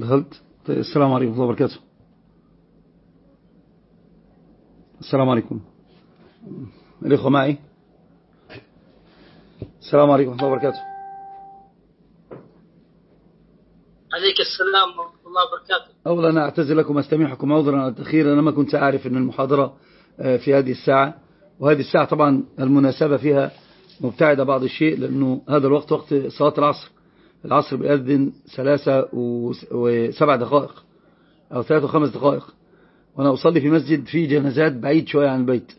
دخلت طيب السلام عليكم ورحمة الله وبركاته. السلام عليكم. الإخوة معي؟ السلام عليكم ورحمة الله وبركاته. عليك السلام ورحمة الله وبركاته. أولا أنا أعتذر لكم أستميحكم عذرا على التأخير أنا ما كنت أعرف أن المحاضرة آه، في هذه الساعة. وهذه الساعة طبعا المناسبة فيها مبتعدة بعض الشيء لأنه هذا الوقت وقت صلاة العصر. العصر بيأذن ثلاثة وسبع دقائق أو ثلاثة وخمس دقائق. وأنا أصلي في مسجد فيه جنازات بعيد شوية عن البيت.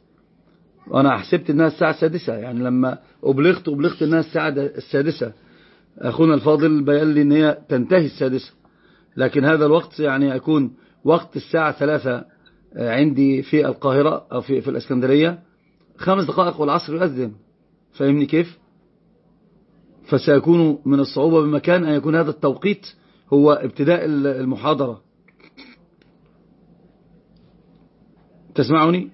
وأنا حسبت أنها الساعة السادسة. يعني لما أبلغت أبلغت أنها الساعة السادسة. أخونا الفاضل بيان لي أن هي تنتهي السادسة. لكن هذا الوقت يعني يكون وقت الساعة ثلاثة عندي في القاهرة أو في, في الأسكندرية. خمس دقائق والعصر يؤذن. فاهمني كيف؟ فسيكون من الصعوبة بمكان أن يكون هذا التوقيت هو ابتداء المحاضرة. تسمعني؟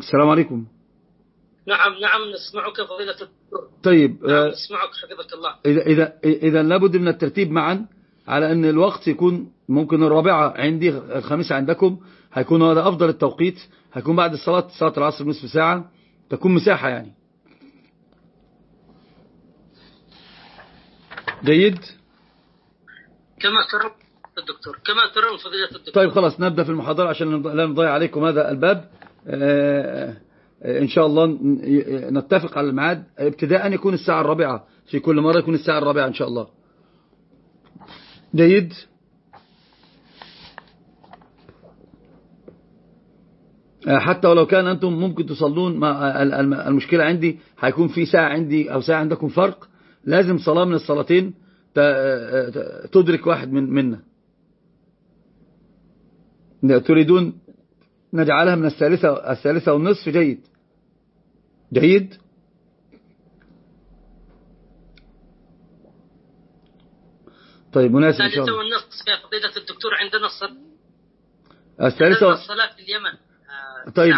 السلام عليكم. نعم نعم نسمعك فضيلة الدكتور. طيب نعم آه، نسمعك حفظك الله. إذا, إذا, إذا لابد من الترتيب معا على أن الوقت يكون ممكن الرابعة عندي الخامسة عندكم هيكون هذا أفضل التوقيت هيكون بعد الصلاة صلاة العصر نصف ساعة تكون مساحة يعني. جيد؟ كما ترون الدكتور كما ترون فضيلة الدكتور. طيب خلاص نبدأ في المحاضرة عشان لا نضيع عليكم هذا الباب. آه، آه، إن شاء الله نتفق على الميعاد. ابتداء يكون الساعة الرابعة. في كل مرة يكون الساعة الرابعة إن شاء الله. جيد؟ آه، حتى ولو كان أنتم ممكن تصلون مع المشكلة عندي هيكون في ساعة عندي أو ساعة عندكم فرق. لازم صلاة من الصلاتين تدرك واحد من منا. تريدون نجعلها من الثالثة, الثالثة والنصف؟ جيد. جيد. طيب مناسب الثالثة والنصف يا فضيلة الدكتور عندنا الصلاة. الثالثة الصلاة في اليمن. آه، طيب.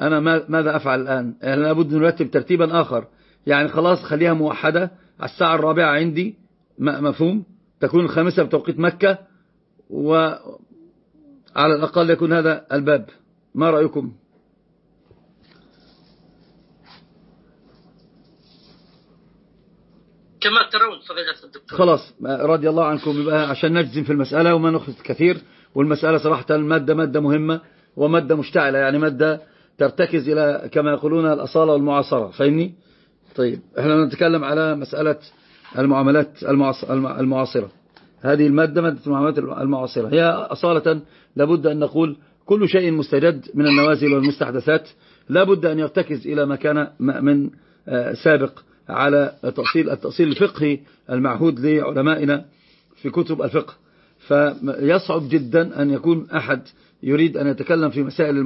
أنا ماذا أفعل الآن؟ لابد نرتب ترتيبا آخر. يعني خلاص خليها موحدة. على الساعة الرابعة عندي مفهوم. تكون الخامسة بتوقيت مكة وعلى الأقل يكون هذا الباب. ما رأيكم؟ كما ترون فضيلة الدكتور. خلاص رضي الله عنكم. يبقى عشان نجزم في المسألة وما نخذ كثير والمسألة صراحة المادة مادة مهمة ومادة مشتعلة يعني مادة ترتكز إلى كما يقولون الأصالة والمعاصرة. فاهمني؟ طيب إحنا نتكلم على مسألة المعاملات المعاصرة. هذه المادة مادة المعاملات المعاصرة. هي أصالة لابد أن نقول كل شيء مستجد من النوازل والمستحدثات. لابد أن يرتكز إلى ما كان من آه، سابق على تأصيل التأصيل الفقهي المعهود لعلمائنا في كتب الفقه. فيصعب جدا أن يكون أحد يريد أن يتكلم في مسائل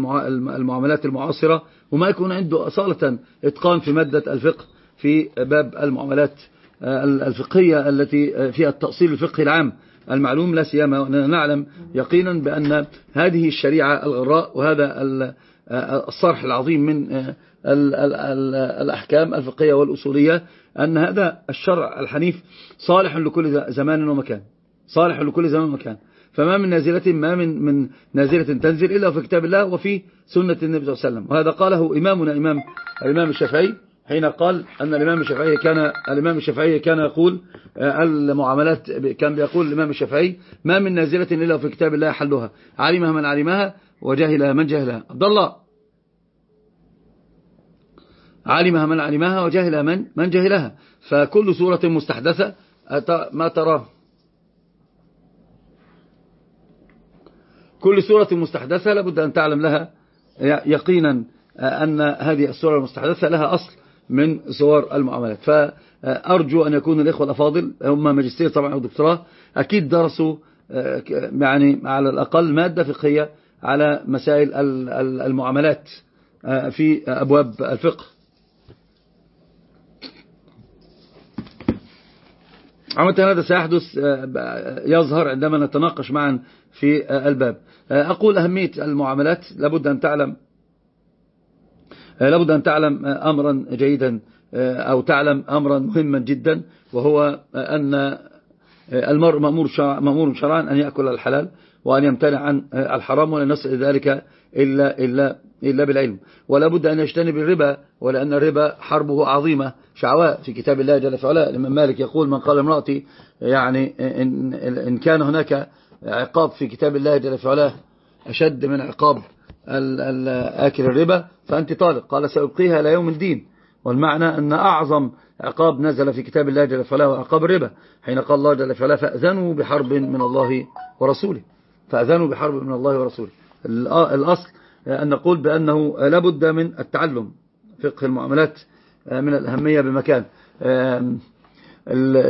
المعاملات المعاصرة وما يكون عنده أصالة إتقان في مادة الفقه. في باب المعاملات آه، الفقهية التي آه، فيها التأصيل الفقهي العام. المعلوم لا سيما نعلم يقينا بأن هذه الشريعة الغراء وهذا آه، الصرح العظيم من الأحكام الفقهية والأصولية أن هذا الشرع الحنيف صالح لكل زمان ومكان. صالح لكل زمان ومكان. فما من نازلة ما من من نازلة تنزل إلا في كتاب الله وفي سنة النبي صلى الله عليه وسلم. وهذا قاله إمامنا إمام الإمام الشافعي. حين قال أن الإمام الشافعي كان الإمام الشافعي كان يقول آه، المعاملات كان بيقول الإمام الشافعي ما من نازلة إلا في كتاب الله حلها علمها من علمها وجهلها من جهلها. عبد الله. علمها من علمها وجهلها من من جهلها. فكل سورة مستحدثة ما تراه. كل سورة مستحدثة لابد أن تعلم لها يقينا أن هذه السورة المستحدثة لها أصل. من صور المعاملات. فأرجو أن يكون الإخوة الأفاضل هم ماجستير طبعا أو دكتوراه أكيد درسوا يعني على الأقل مادة فقهية على مسائل المعاملات في أبواب الفقه. عامة هذا سيحدث يظهر عندما نتناقش معا في الباب. أقول أهمية المعاملات لابد أن تعلم لابد أن تعلم أمرا جيدا أو تعلم أمرا مهما جدا وهو أن المرء مأمور, شرع مأمور شرعا أن يأكل الحلال وأن يمتنع عن الحرام ولا يصل ذلك إلا, إلا, إلا بالعلم. ولا بد أن يجتنب الربا ولأن الربا حربه عظيمة. شعواء في كتاب الله جل وعلا الإمام مالك يقول من قال امرأتي يعني إن, إن كان هناك عقاب في كتاب الله جل وعلا أشد من عقاب آكل الربا فأنت طالق. قال سأبقيها إلى يوم الدين. والمعنى أن أعظم عقاب نزل في كتاب الله جل وعلا وعقاب الربا. حين قال الله جل وعلا فأذنوا بحرب من الله ورسوله. فأذنوا بحرب من الله ورسوله. الأصل أن نقول بأنه لابد من التعلم. فقه المعاملات من الأهمية بمكان.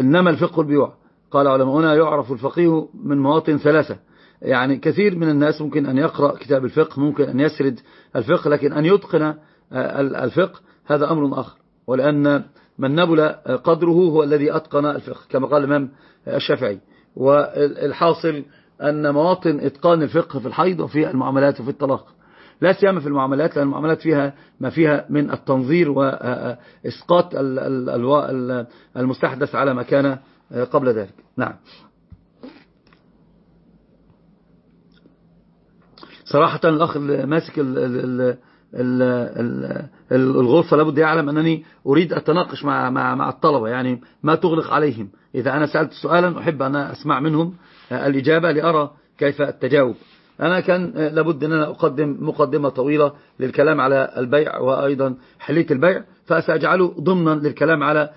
إنما الفقه البيوع. قال علماؤنا يعرف الفقيه من مواطن ثلاثة. يعني كثير من الناس ممكن أن يقرأ كتاب الفقه ممكن أن يسرد الفقه لكن أن يتقن الفقه هذا أمر آخر. ولأن من نبل قدره هو الذي أتقن الفقه كما قال الإمام الشافعي. والحاصل أن مواطن إتقان الفقه في الحيض وفي المعاملات وفي الطلاق. لا سيما في المعاملات لأن المعاملات فيها ما فيها من التنظير وإسقاط المستحدث على ما كان قبل ذلك. نعم. صراحة الأخ ماسك الغرفة لابد يعلم أنني أريد التناقش مع, مع, مع الطلبة يعني ما تغلق عليهم. إذا أنا سألت سؤالا أحب أن أسمع منهم الإجابة لأرى كيف التجاوب. أنا كان لابد أن أنا أقدم مقدمة طويلة للكلام على البيع وأيضا حلية البيع فسأجعله ضمنا للكلام على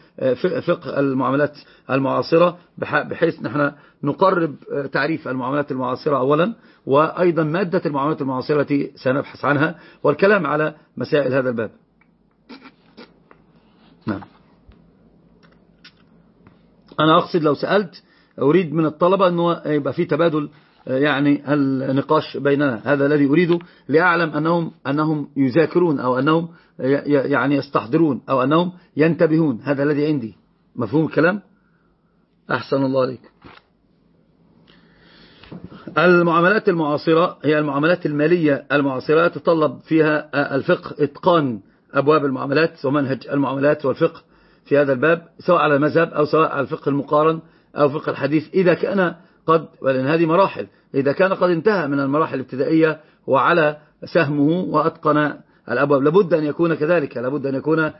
فقه المعاملات المعاصرة بحيث نحن نقرب تعريف المعاملات المعاصرة أولا وأيضا مادة المعاملات المعاصرة التي سنبحث عنها والكلام على مسائل هذا الباب. نعم. أنا أقصد لو سألت أريد من الطلبة أنه يبقى في تبادل يعني النقاش بيننا. هذا الذي أريده لأعلم أنهم, أنهم يذاكرون أو أنهم يعني يستحضرون أو أنهم ينتبهون. هذا الذي عندي. مفهوم الكلام؟ أحسن الله عليك. المعاملات المعاصرة هي المعاملات المالية المعاصرة تطلب فيها الفقه إتقان أبواب المعاملات ومنهج المعاملات والفقه في هذا الباب سواء على المذهب أو سواء على الفقه المقارن أو فقه الحديث إذا كان قد ولأن هذه مراحل إذا كان قد انتهى من المراحل الابتدائية وعلى سهمه وأتقن الأبواب لابد أن يكون كذلك لابد أن يكون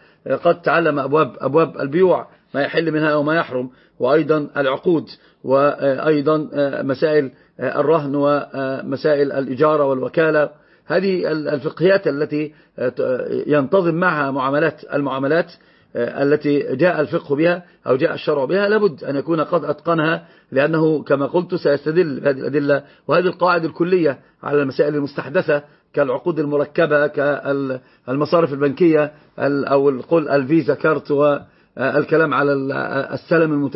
قد تعلم أبواب, أبواب البيوع ما يحل منها وما يحرم وأيضا العقود وأيضا مسائل الرهن ومسائل الإجارة والوكالة. هذه الفقهيات التي ينتظم معها معاملات المعاملات التي جاء الفقه بها أو جاء الشرع بها لابد أن يكون قد أتقنها لأنه كما قلت سيستدل بهذه الأدلة وهذه القواعد الكلية على المسائل المستحدثة كالعقود المركبة كالمصارف البنكية أو الفيزا كارت والكلام على السلم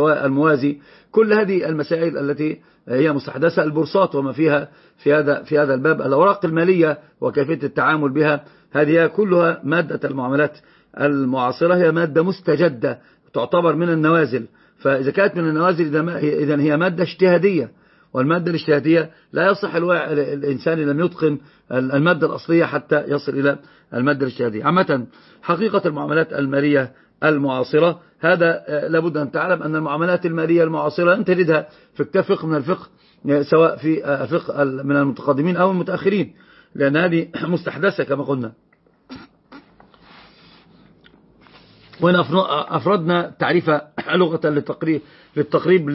الموازي. كل هذه المسائل التي هي مستحدثة البورصات وما فيها في هذا في هذا الباب. الأوراق المالية وكيفية التعامل بها هذه كلها مادة المعاملات المعاصرة. هي مادة مستجدة تعتبر من النوازل. فإذا كانت من النوازل إذا هي مادة اجتهادية. والمادة الاجتهادية لا يصح الإنسان لم يتقن المادة الأصلية حتى يصل إلى المادة الاجتهادية. عامة حقيقة المعاملات المالية المعاصرة. هذا لابد أن تعلم أن المعاملات المالية المعاصرة أن تجدها في كتاب فقه من الفقه سواء في فقه من المتقدمين أو المتأخرين. لأن هذه مستحدثة كما قلنا. وإن أفردنا تعريف لغة للتقريب, للتقريب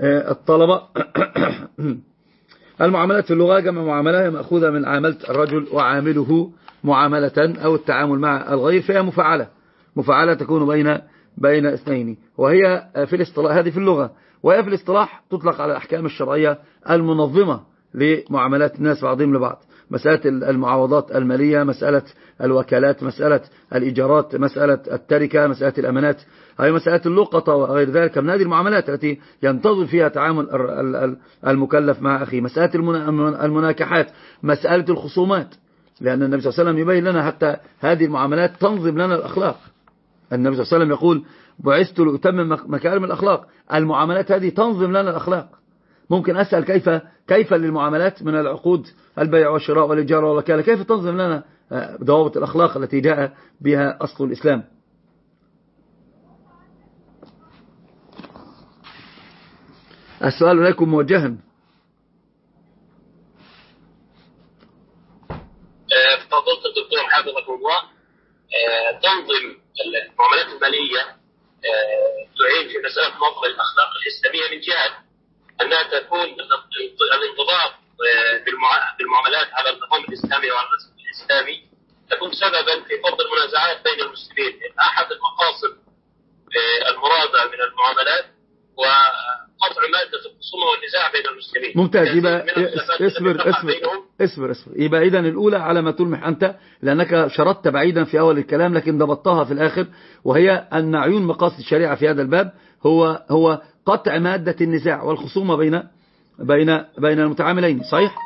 للطلبة المعاملات في اللغة جمع معاملة مأخوذة من عاملة الرجل وعامله معاملة أو التعامل مع الغير فهي مفعلة. مفعلة تكون بين بين اثنين. وهي في الاصطلاح هذه في اللغة. وهي في الاصطلاح تطلق على الأحكام الشرعية المنظمة لمعاملات الناس بعضهم لبعض. مسألة المعاوضات المالية مسألة الوكالات مسألة الإيجارات مسألة التركة مسألة الأمانات. هي مسألة اللقطة وغير ذلك. من هذه المعاملات التي ينتظر فيها تعامل المكلف مع أخيه. مسألة المناكحات مسألة الخصومات. لأن النبي صلى الله عليه وسلم يبين لنا حتى هذه المعاملات تنظم لنا الأخلاق. النبي صلى الله عليه وسلم يقول بعثت لأتمم مكارم الأخلاق. المعاملات هذه تنظم لنا الأخلاق. ممكن أسأل كيف كيف للمعاملات من العقود؟ البيع والشراء والإجارة والوكالة كيف تنظم لنا ضوابط الأخلاق التي جاء بها أصل الإسلام؟ السؤال إليكم موجها فضلت الدكتور حفظكم الله. تنظم المعاملات المالية تعين في مسألة نظم الأخلاق الإسلامية من جهة أنها تكون الانضباط بالمعاملات على النظام الإسلامي وعلى الرسم الإسلامي تكون سببا في فض المنازعات بين المسلمين. أحد المقاصد المرادة من المعاملات وقطع مادة الخصومة والنزاع بين المسلمين. ممتاز. يبقى اصبر اصبر اصبر اصبر يبقى إذا الأولى على ما تلمح أنت لأنك شردت بعيدا في أول الكلام لكن ضبطتها في الآخر وهي أن عيون مقاصد الشريعة في هذا الباب هو هو قطع مادة النزاع والخصومة بين بين بين المتعاملين. صحيح؟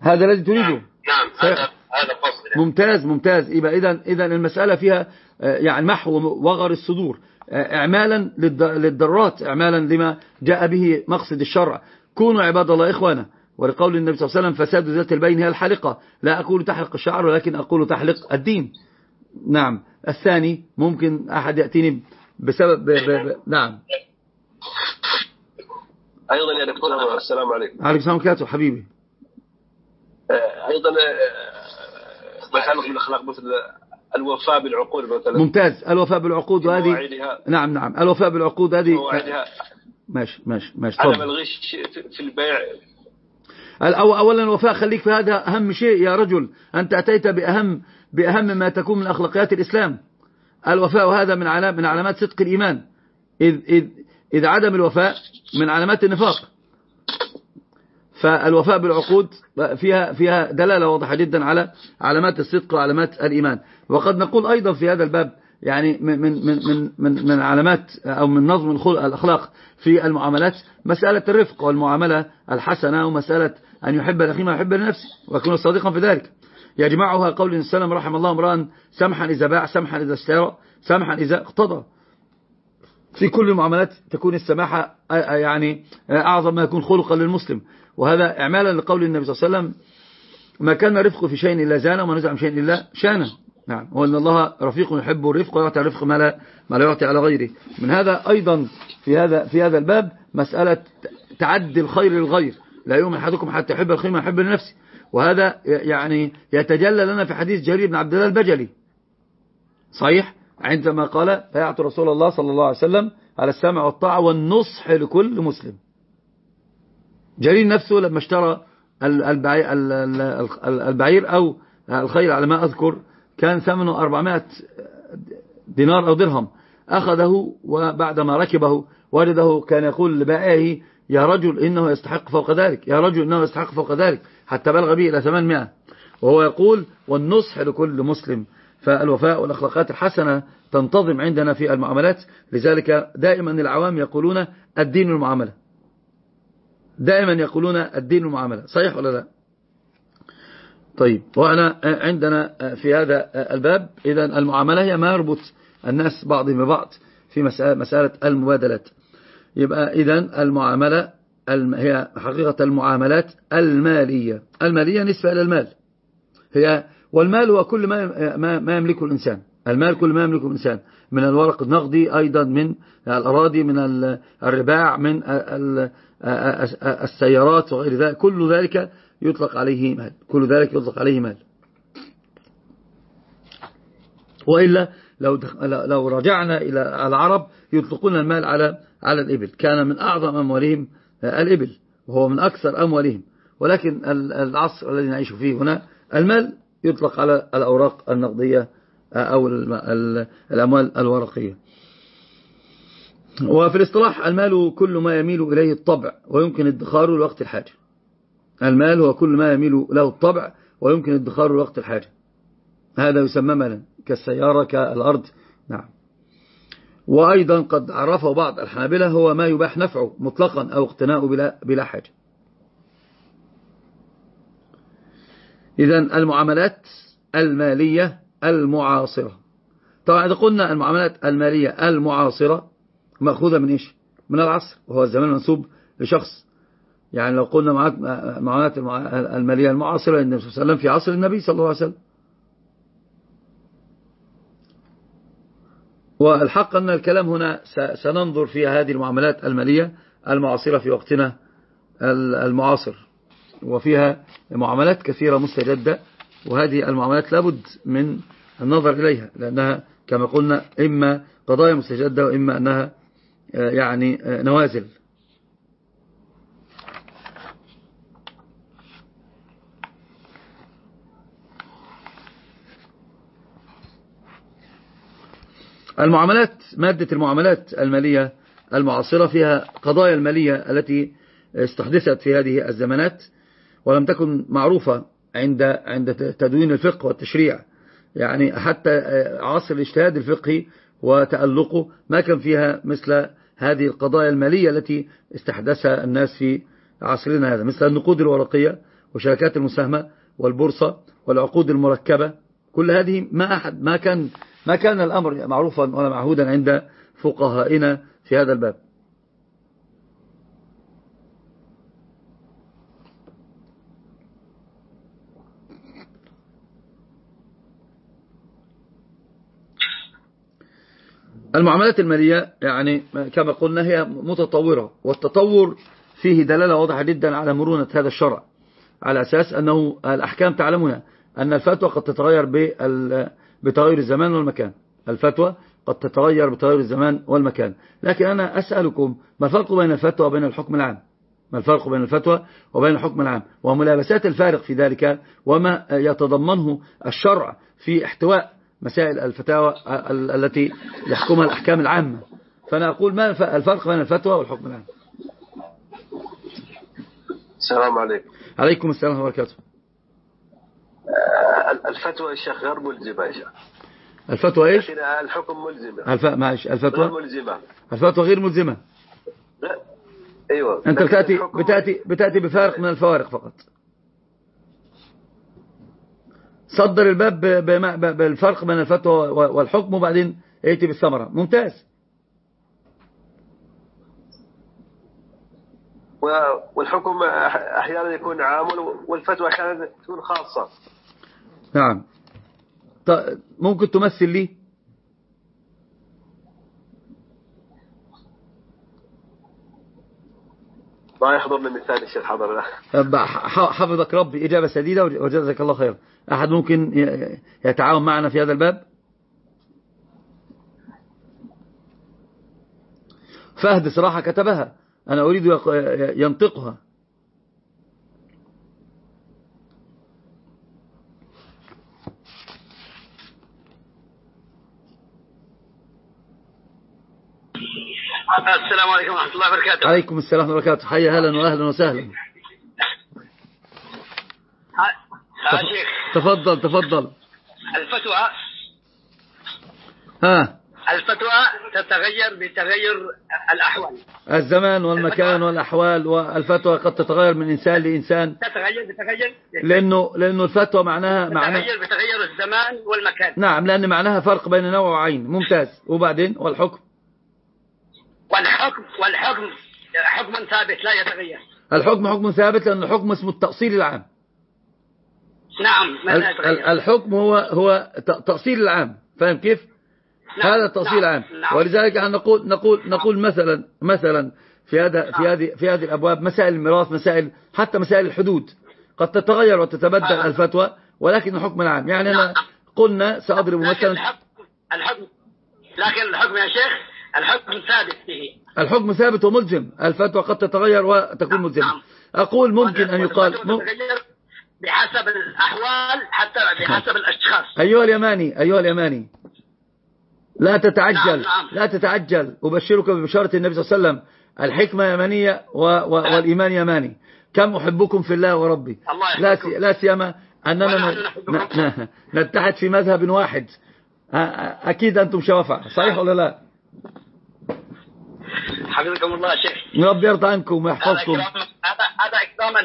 هذا الذي تريده. نعم. هذا هذا قصدي ممتاز ممتاز. يبقى إذا إذا المسألة فيها يعني محو وغر الصدور. اعمالا للضرات اعمالا لما جاء به مقصد الشرع. كونوا عباد الله إخوانا. ولقول النبي صلى الله عليه وسلم فساد ذات البين هي الحلقة لا أقول تحلق الشعر ولكن أقول تحلق الدين. نعم. الثاني ممكن أحد يأتيني بسبب ب ب ب نعم. أيضا يا دكتور السلام عليكم. عليكم السلام عليكم حبيبي. أيضا ما يتعلق بالأخلاق مثل الوفاء بالعقود مثلا. ممتاز. الوفاء بالعقود وهذه نعم نعم. الوفاء بالعقود هذه ماشي ماشي ماشي. عدم الغش في البيع. أولا الوفاء خليك في هذا أهم شيء يا رجل. أنت أتيت بأهم بأهم ما تكون من أخلاقيات الإسلام. الوفاء هذا من علام من علامات صدق الإيمان. إذ, إذ, إذ عدم الوفاء من علامات النفاق. فالوفاء بالعقود فيها فيها دلالة واضحة جدا على علامات الصدق وعلامات الإيمان. وقد نقول أيضا في هذا الباب يعني من من من من من علامات أو من نظم الأخلاق في المعاملات مسألة الرفق والمعاملة الحسنة ومسألة أن يحب الأخي ما يحب لنفسه ويكون صادقا في ذلك. يجمعها قول السلام رحم الله امرأ سمحا إذا باع سمحا إذا اشترى سمحا إذا اقتضى. في كل المعاملات تكون السماحة يعني أعظم ما يكون خلقا للمسلم. وهذا إعمالا لقول النبي صلى الله عليه وسلم ما كان رفق في شيء إلا زانه وما نزع شيء إلا شانه. نعم. وأن الله رفيق يحب الرفق ويعطي الرفق ما لا, ما لا يعطي على غيره. من هذا أيضا في هذا في هذا الباب مسألة تعدي الخير للغير. لا يؤمن أحدكم حتى يحب الخير ما يحب لنفسه. وهذا يعني يتجلى لنا في حديث جرير بن عبد الله البجلي. صحيح؟ عندما قال فيعطي رسول الله صلى الله عليه وسلم على السمع والطاعة والنصح لكل مسلم. جرير نفسه لما اشترى البعير أو الخير على ما أذكر كان ثمنه 400 دينار أو درهم. أخذه وبعدما ركبه وجده كان يقول لبائعه يا رجل إنه يستحق فوق ذلك يا رجل إنه يستحق فوق ذلك حتى بلغ به إلى 800 وهو يقول والنصح لكل مسلم فالوفاء والأخلاقات الحسنة تنتظم عندنا في المعاملات لذلك دائما العوام يقولون الدين المعاملة. دائما يقولون الدين المعاملة صحيح ولا لا؟ طيب وأنا عندنا في هذا الباب إذا المعاملة هي ما يربط الناس بعضهم ببعض في مسألة المبادلات. يبقى إذا المعاملة هي حقيقة المعاملات المالية. المالية نسبة إلى المال. هي والمال هو كل ما ما يملكه الإنسان. المال كل ما يملكه الإنسان. من الورق النقدي أيضا من الأراضي من الرباع من السيارات وغير ذلك. كل ذلك يطلق عليه مال كل ذلك يطلق عليه مال وإلا لو لو رجعنا إلى العرب يطلقون المال على على الإبل. كان من أعظم أموالهم الإبل وهو من أكثر أموالهم. ولكن العصر الذي نعيش فيه هنا المال يطلق على الأوراق النقدية أو الأموال الورقية. وفي الاصطلاح المال كل ما يميل إليه الطبع ويمكن ادخاره لوقت الحاجة. المال هو كل ما يميل له الطبع ويمكن ادخاره لوقت الحاجة. هذا يسمى مالا كالسيارة كالأرض. نعم. وأيضا قد عرفه بعض الحنابلة هو ما يباح نفعه مطلقا أو اقتناء بلا, بلا حاجة. إذا المعاملات المالية المعاصرة. طبعا إذا قلنا المعاملات المالية المعاصرة مأخوذة من إيش؟ من العصر. وهو الزمان منسوب لشخص. يعني لو قلنا معونات المالية المعاصرة للنبي صلى الله عليه وسلم في عصر النبي صلى الله عليه وسلم. والحق أن الكلام هنا سننظر في هذه المعاملات المالية المعاصرة في وقتنا المعاصر. وفيها معاملات كثيرة مستجدة وهذه المعاملات لابد من النظر إليها لأنها كما قلنا إما قضايا مستجدة وإما أنها آه، يعني آه، نوازل. المعاملات مادة المعاملات المالية المعاصرة فيها قضايا المالية التي استحدثت في هذه الزمانات ولم تكن معروفة عند عند تدوين الفقه والتشريع. يعني حتى عصر الاجتهاد الفقهي وتألقه ما كان فيها مثل هذه القضايا المالية التي استحدثها الناس في عصرنا هذا مثل النقود الورقية وشركات المساهمة والبورصة والعقود المركبة. كل هذه ما أحد ما كان ما كان الأمر معروفا ولا معهودا عند فقهائنا في هذا الباب. المعاملات المالية يعني كما قلنا هي متطورة والتطور فيه دلالة واضحة جدا على مرونة هذا الشرع على أساس أنه الأحكام تعلمنا أن الفتوى قد تتغير بتغير الزمان والمكان. الفتوى قد تتغير بتغير الزمان والمكان. لكن أنا أسألكم ما الفرق بين الفتوى وبين الحكم العام؟ ما الفرق بين الفتوى وبين الحكم العام؟ وملابسات الفارق في ذلك وما يتضمنه الشرع في احتواء مسائل الفتاوى التي يحكمها الأحكام العامة. فأنا أقول ما الفرق بين الفتوى والحكم العام. السلام عليكم. عليكم السلام ورحمة الله. وبركاته الفتوى يا شيخ غير ملزمة يا شيخ. الفتوى إيش؟ الحكم ملزمة. الف... معلش الفتوى؟ غير ملزمة. الفتوى غير ملزمة. لا. أيوه. أنت الحكم- بتأتي بتأتي بفارق من الفوارق فقط. صدر الباب بالفرق بين الفتوى والحكم وبعدين ائتي بالثمرة. ممتاز. والحكم أحيانا يكون عام وال- والفتوى أحيانا تكون خاصة. نعم. ممكن تمثل لي؟ ما يحضرني مثال الشيخ حضر. حفظك ربي إجابة سديدة وجزاك الله خير. أحد ممكن يتعاون معنا في هذا الباب؟ فهد صراحة كتبها. أنا أريد ينطقها. السلام عليكم ورحمة الله وبركاته. عليكم السلام ورحمة الله وبركاته. حيا هلا وأهلا وسهلا. يا شيخ. تفضل تفضل. الفتوى. ها. الفتوى تتغير بتغير الأحوال. الزمان والمكان والأحوال والفتوى قد تتغير من إنسان لإنسان. تتغير بتغير. لأنه لأنه الفتوى معناها معناها تتغير بتغير الزمان والمكان. نعم لأن معناها فرق بين نوع وعين. ممتاز. وبعدين؟ والحكم؟ والحكم والحكم حكم ثابت لا يتغير. الحكم حكم ثابت لأن الحكم اسمه التأصيل العام. نعم ما لا يتغير. الحكم هو هو تأصيل العام. فاهم كيف؟ نعم، هذا التأصيل نعم، العام. نعم. ولذلك إحنا نقول نقول نقول مثلا مثلا في هذا في هذه في هذه الأبواب مسائل الميراث مسائل حتى مسائل الحدود. قد تتغير وتتبدل آه. الفتوى ولكن الحكم العام. يعني أنا نعم. قلنا سأضرب لكن مثلا الحكم الحكم لكن الحكم يا شيخ الحكم ثابت فيه. الحكم ثابت وملزم. الفتوى قد تتغير وتكون ملزمة. نعم. أقول ممكن أن يقال بحسب الأحوال حتى بحسب الأشخاص. أيها اليماني أيها اليماني. لا تتعجل. نعم، نعم. لا تتعجل. أبشرك ببشارة النبي صلى الله عليه وسلم. الحكمة يمانية و و والإيمان يماني. كم أحبكم في الله وربي. الله لا. سي لا سيما أننا نتحد في مذهب واحد. أكيد أنتم شوافع صحيح ولا لا؟ حفظكم الله شيخ. ربي يرضى عنكم ويحفظكم. هذا إكراما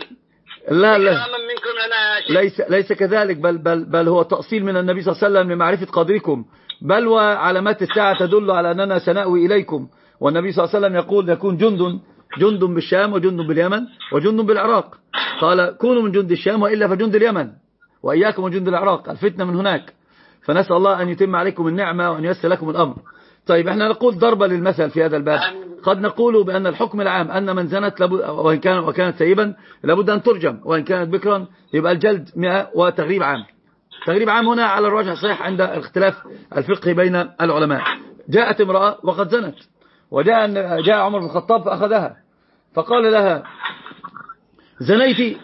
لا لا. إكراما منكم لنا يا شيخ. ليس ليس كذلك. بل بل بل هو تأصيل من النبي صلى الله عليه وسلم لمعرفة قدركم. بل وعلامات الساعة تدل على أننا سنأوي إليكم. والنبي صلى الله عليه وسلم يقول يكون جند جند بالشام وجند باليمن وجند بالعراق. قال كونوا من جند الشام وإلا فجند اليمن وإياكم وجند العراق. الفتنة من هناك. فنسأل الله أن يتم عليكم النعمة وأن ييسر لكم الأمر. طيب إحنا نقول ضربة للمثل في هذا الباب. قد نقول بأن الحكم العام أن من زنت لابد وإن كان وكانت سيبا لابد أن ترجم. وإن كانت بكرا يبقى الجلد 100 وتغريب عام. تغريب عام هنا على الراجح الصحيح عند الاختلاف الفقهي بين العلماء. جاءت امرأة وقد زنت. وجاء جاء عمر بن الخطاب فأخذها. فقال لها زنيتي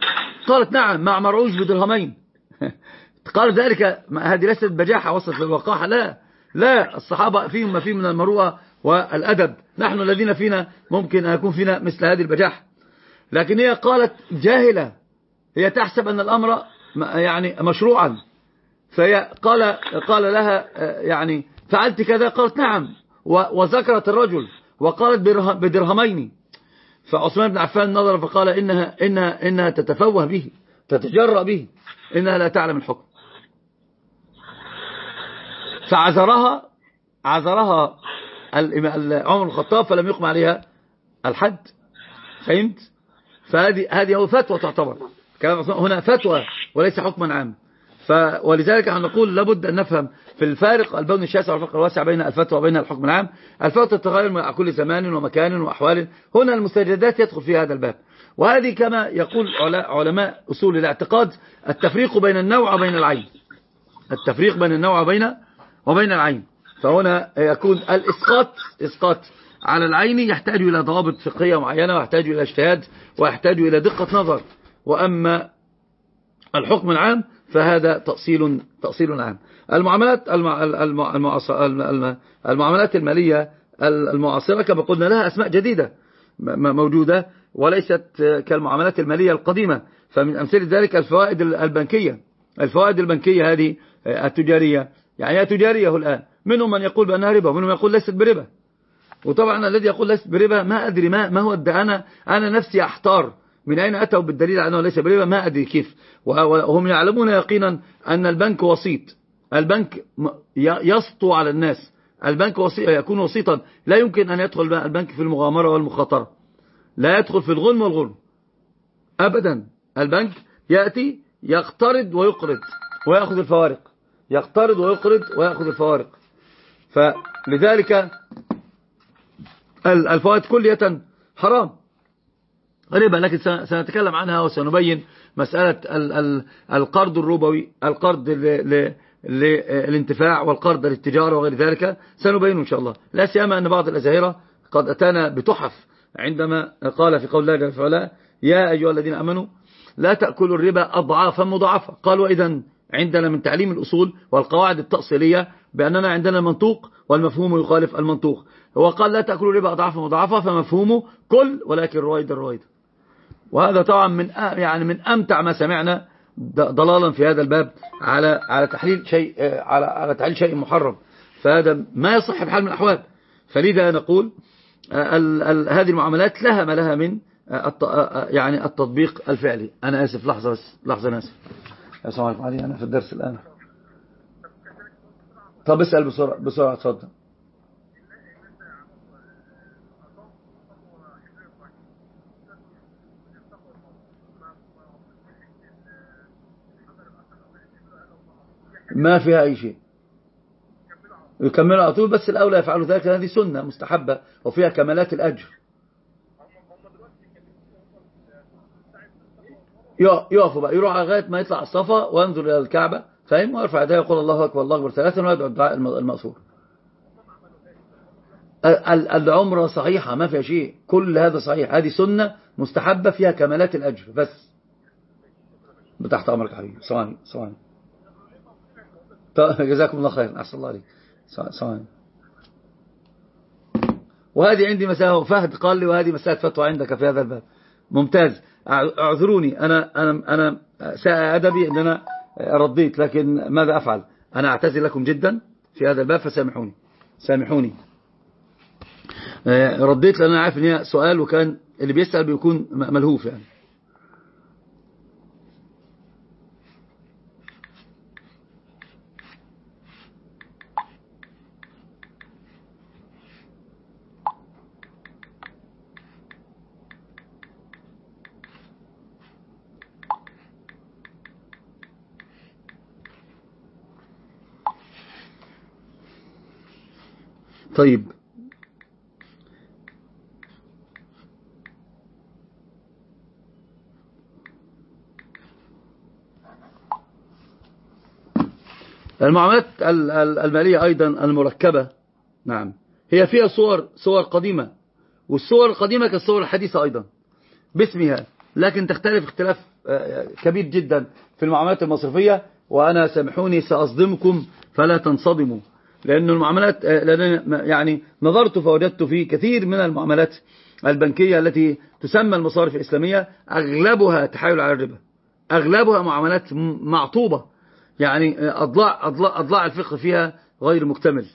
قالت نعم مع مرعوش بدرهمين. قال ذلك هذه ليست بجاحة وصلت للوقاحة لا لا الصحابة فيهم ما فيه من المروءة والأدب. نحن الذين فينا ممكن أن يكون فينا مثل هذه البجاحة. لكن هي قالت جاهلة. هي تحسب أن الأمر يعني مشروعا. فهي قال, قال لها يعني فعلت كذا؟ قالت نعم. وذكرت الرجل. وقالت بدرهمين. فعثمان بن عفان نظر فقال إنها, إنها, إنها تتفوه به تتجرأ به. إنها لا تعلم الحكم. فعذرها عذرها عمر الخطاب فلم يقم عليها الحد. فهمت؟ فهذه هذه فتوى تعتبر. هنا فتوى وليس حكما عام. ولذلك نقول لابد أن نفهم في الفارق البون الشاسع والفرق الواسع بين الفتوى وبين الحكم العام. الفتوى تتغير مع كل زمان ومكان وأحوال. هنا المستجدات يدخل في هذا الباب. وهذه كما يقول علماء أصول الاعتقاد التفريق بين النوع وبين العين. التفريق بين النوع وبين وبين العين. فهنا يكون الإسقاط إسقاط على العين يحتاج إلى ضوابط فقهية معينة ويحتاج إلى اجتهاد ويحتاج إلى دقة نظر. وأما الحكم العام فهذا تأصيل تأصيل عام. المعاملات المعاملات المالية المعاصرة كما قلنا لها أسماء جديدة موجودة وليست كالمعاملات المالية القديمة. فمن أمثلة ذلك الفوائد البنكية. الفوائد البنكية هذه التجارية. يعني هي تجارية الآن. منهم من يقول بأنها ربا ومنهم يقول ليست بربا. وطبعا الذي يقول ليست بربا ما أدري ما, ما هو أنا أنا نفسي أحتار. من أين أتوا بالدليل على أنه ليس بربا؟ ما أدري كيف. وهم يعلمون يقينا أن البنك وسيط. البنك يسطو على الناس. البنك وسيط يكون وسيطا. لا يمكن أن يدخل البنك في المغامرة والمخاطرة. لا يدخل في الغنم والغرم أبدا. البنك يأتي يقترض ويقرض ويأخذ الفوارق. يقترض ويقرض ويأخذ الفوارق. فلذلك الفوائد كلية حرام. ربا لكن سنتكلم عنها وسنبين مسألة القرض الربوي القرض للانتفاع والقرض للتجارة وغير ذلك سنبينه إن شاء الله. لا سيما أن بعض الأزاهرة قد أتانا بتحف عندما قال في قول الله جل وعلا يا أيها الذين أمنوا لا تأكلوا الربا أضعافا مضاعفة. قالوا إذا عندنا من تعليم الأصول والقواعد التأصيلية بأننا عندنا المنطوق والمفهوم يخالف المنطوق. هو قال لا تأكلوا الربا أضعافا مضاعفة فمفهومه كل ولكن رويد الرويد. وهذا طبعا من يعني من أمتع ما سمعنا ضلالا في هذا الباب على على تحليل شيء على على تحليل شيء محرم. فهذا ما يصح بحال من الأحوال. فلذا نقول ال ال هذه المعاملات لها ما لها من يعني التطبيق الفعلي. أنا آسف لحظة بس لحظة أنا آسف. السلام عليكم. علي أنا في الدرس الآن. طب اسأل بسرعة بسرعة اتفضل. ما فيها أي شيء. يكملوا على طول بس الأولى يفعلوا ذلك هذه سنة مستحبة وفيها كمالات الأجر. يقفوا بقى. يروح لغاية ما يطلع الصفا وينظر إلى الكعبة فاهم؟ ويرفع يديه يقول الله أكبر الله أكبر. ثلاثا ويدعو الدعاء المأثور. العمرة صحيحة ما فيها شيء. كل هذا صحيح. هذه سنة مستحبة فيها كمالات الأجر. بس. بتحت أمرك حبيبي. ثواني ثواني. جزاكم الله خير. أحسن الله عليك. ثواني. وهذه عندي مسألة فهد قال لي وهذه مسألة فتوى عندك في هذا الباب. ممتاز. اعذروني أنا, أنا, أنا ساء أدبي أن أنا رديت لكن ماذا أفعل؟ أنا أعتذر لكم جدا في هذا الباب فسامحوني. سامحوني. رديت لأن أنا عارف أن هي سؤال وكان اللي بيسأل بيكون ملهوف يعني. طيب. المعاملات المالية أيضا المركبة. نعم. هي فيها صور صور قديمة. والصور القديمة كالصور الحديثة أيضا. باسمها. لكن تختلف اختلاف آه، كبير جدا في المعاملات المصرفية. وأنا سامحوني سأصدمكم فلا تنصدموا. لأن المعاملات لأن يعني نظرت فوجدت في كثير من المعاملات البنكية التي تسمى المصارف الإسلامية أغلبها تحايل على الربا. أغلبها معاملات معطوبة. يعني أضلاع, أضلاع, أضلاع الفقه فيها غير مكتمل.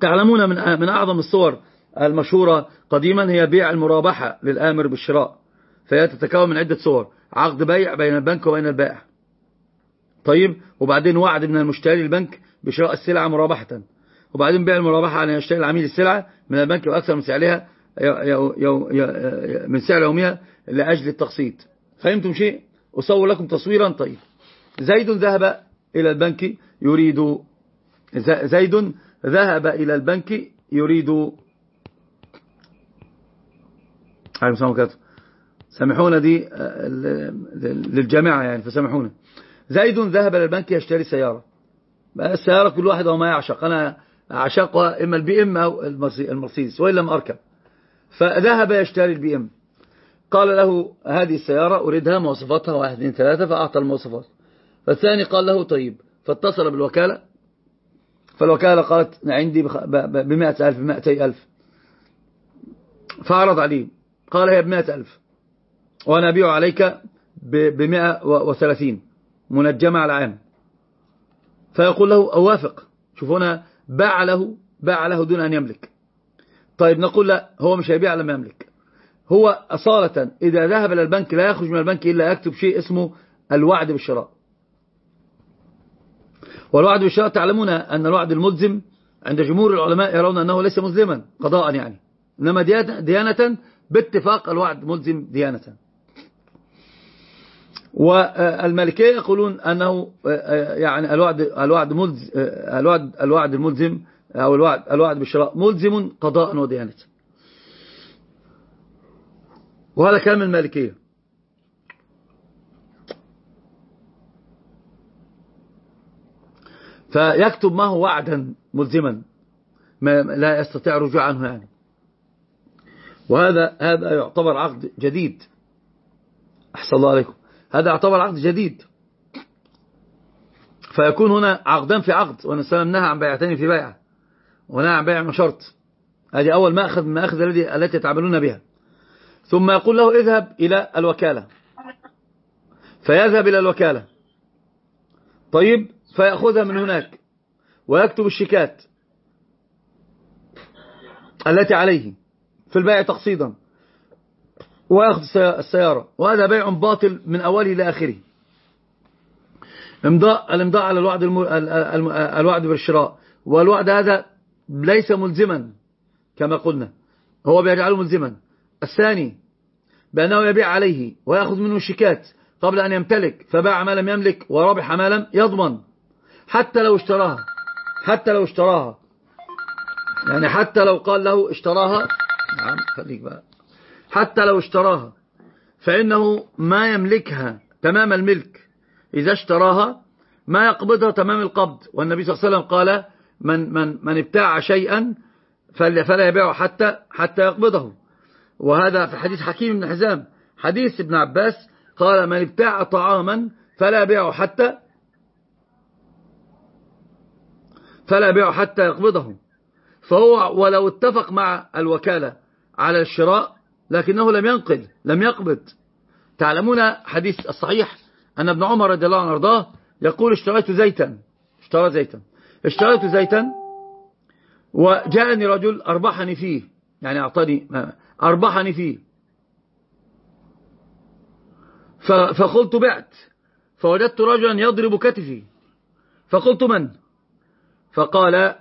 تعلمون من من أعظم الصور المشهورة قديما هي بيع المرابحة للآمر بالشراء. فهي تتكون من عدة صور عقد بيع بين البنك وبين البائع. طيب وبعدين وعد من المشتري البنك بشراء السلعة مرابحة. وبعدين بيع المرابحة على يشتري العميل السلعة من البنك وأكثر من سعرها من سعر يومها لأجل التقسيط. فهمتم شيء؟ أصور لكم تصويرا. طيب زيد ذهب إلى البنك يريد زيد ذهب إلى البنك يريد سامحونا دي آه، للجامعة يعني فسامحونا. زيد ذهب إلى البنك يشتري سيارة. السيارة كل واحد وما يعشق أنا أعشقها إما ال BM أو المرسيدس وإن لم أركب. فذهب يشتري ال BM. قال له هذه السيارة أريدها مواصفاتها واحد اثنين ثلاثة فأعطى المواصفات. فالثاني قال له طيب فاتصل بالوكالة. فالوكالة قالت عندي بمائة ألف بمائتي ألف. فعرض عليه. قال هي بمائة ألف. وأنا أبيع عليك بمائة وثلاثين. منجمة على عام فيقول له أوافق. شوفونا باع له باع له دون أن يملك. طيب نقول لا هو مش هيبيع لما يملك. هو أصالة إذا ذهب إلى البنك لا يخرج من البنك إلا يكتب شيء اسمه الوعد بالشراء. والوعد بالشراء تعلمون أن الوعد الملزم عند جمهور العلماء يرون أنه ليس ملزما قضاء يعني. إنما ديانة باتفاق الوعد ملزم ديانة. والمالكية يقولون أنه يعني الوعد الوعد ملزم الوعد الوعد الملزم أو الوعد الوعد بالشراء ملزم قضاء وديانة. وهذا كلام المالكية فيكتب ما هو وعدا ملزما ما لا يستطيع الرجوع عنه يعني. وهذا هذا يعتبر عقد جديد. أحسن الله عليكم. هذا يعتبر عقد جديد. فيكون هنا عقدان في عقد ونسلم نهى عن بيعتين في بيعة ونهى عن بيع من شرط. هذه أول مأخذ من مأخذ الذي التي تعملون بها. ثم يقول له اذهب إلى الوكالة. فيذهب إلى الوكالة. طيب فيأخذها من هناك ويكتب الشيكات التي عليه في البيع تقصيدا. ويأخذ السيارة. وهذا بيع باطل من أوله إلى آخره. امضاء الإمضاء على الوعد الوعد بالشراء. والوعد هذا ليس ملزما كما قلنا. هو بيجعله ملزما. الثاني بأنه يبيع عليه ويأخذ منه الشيكات قبل أن يمتلك فباع ما لم يملك وربح ما لم يضمن. حتى لو اشتراها. حتى لو اشتراها. يعني حتى لو قال له اشتراها. نعم خليك بقى. حتى لو اشتراها. فإنه ما يملكها تمام الملك. إذا اشتراها ما يقبضها تمام القبض. والنبي صلى الله عليه وسلم قال من, من, من ابتاع شيئا فلا يبيعه حتى حتى يقبضه. وهذا في حديث حكيم بن حزام. حديث ابن عباس قال من ابتاع طعاما فلا يبيعه حتى فلا يبيعه حتى يقبضه. فهو ولو اتفق مع الوكالة على الشراء لكنه لم ينقل لم يقبض. تعلمون حديث الصحيح أن ابن عمر رضي الله عنه أرضاه يقول اشتريت زيتا. اشترى زيتا. اشتريت زيتا وجاءني رجل أربحني فيه. يعني أعطاني أربحني فيه. فقلت بعت. فوجدت رجلا يضرب كتفي. فقلت من؟ فقال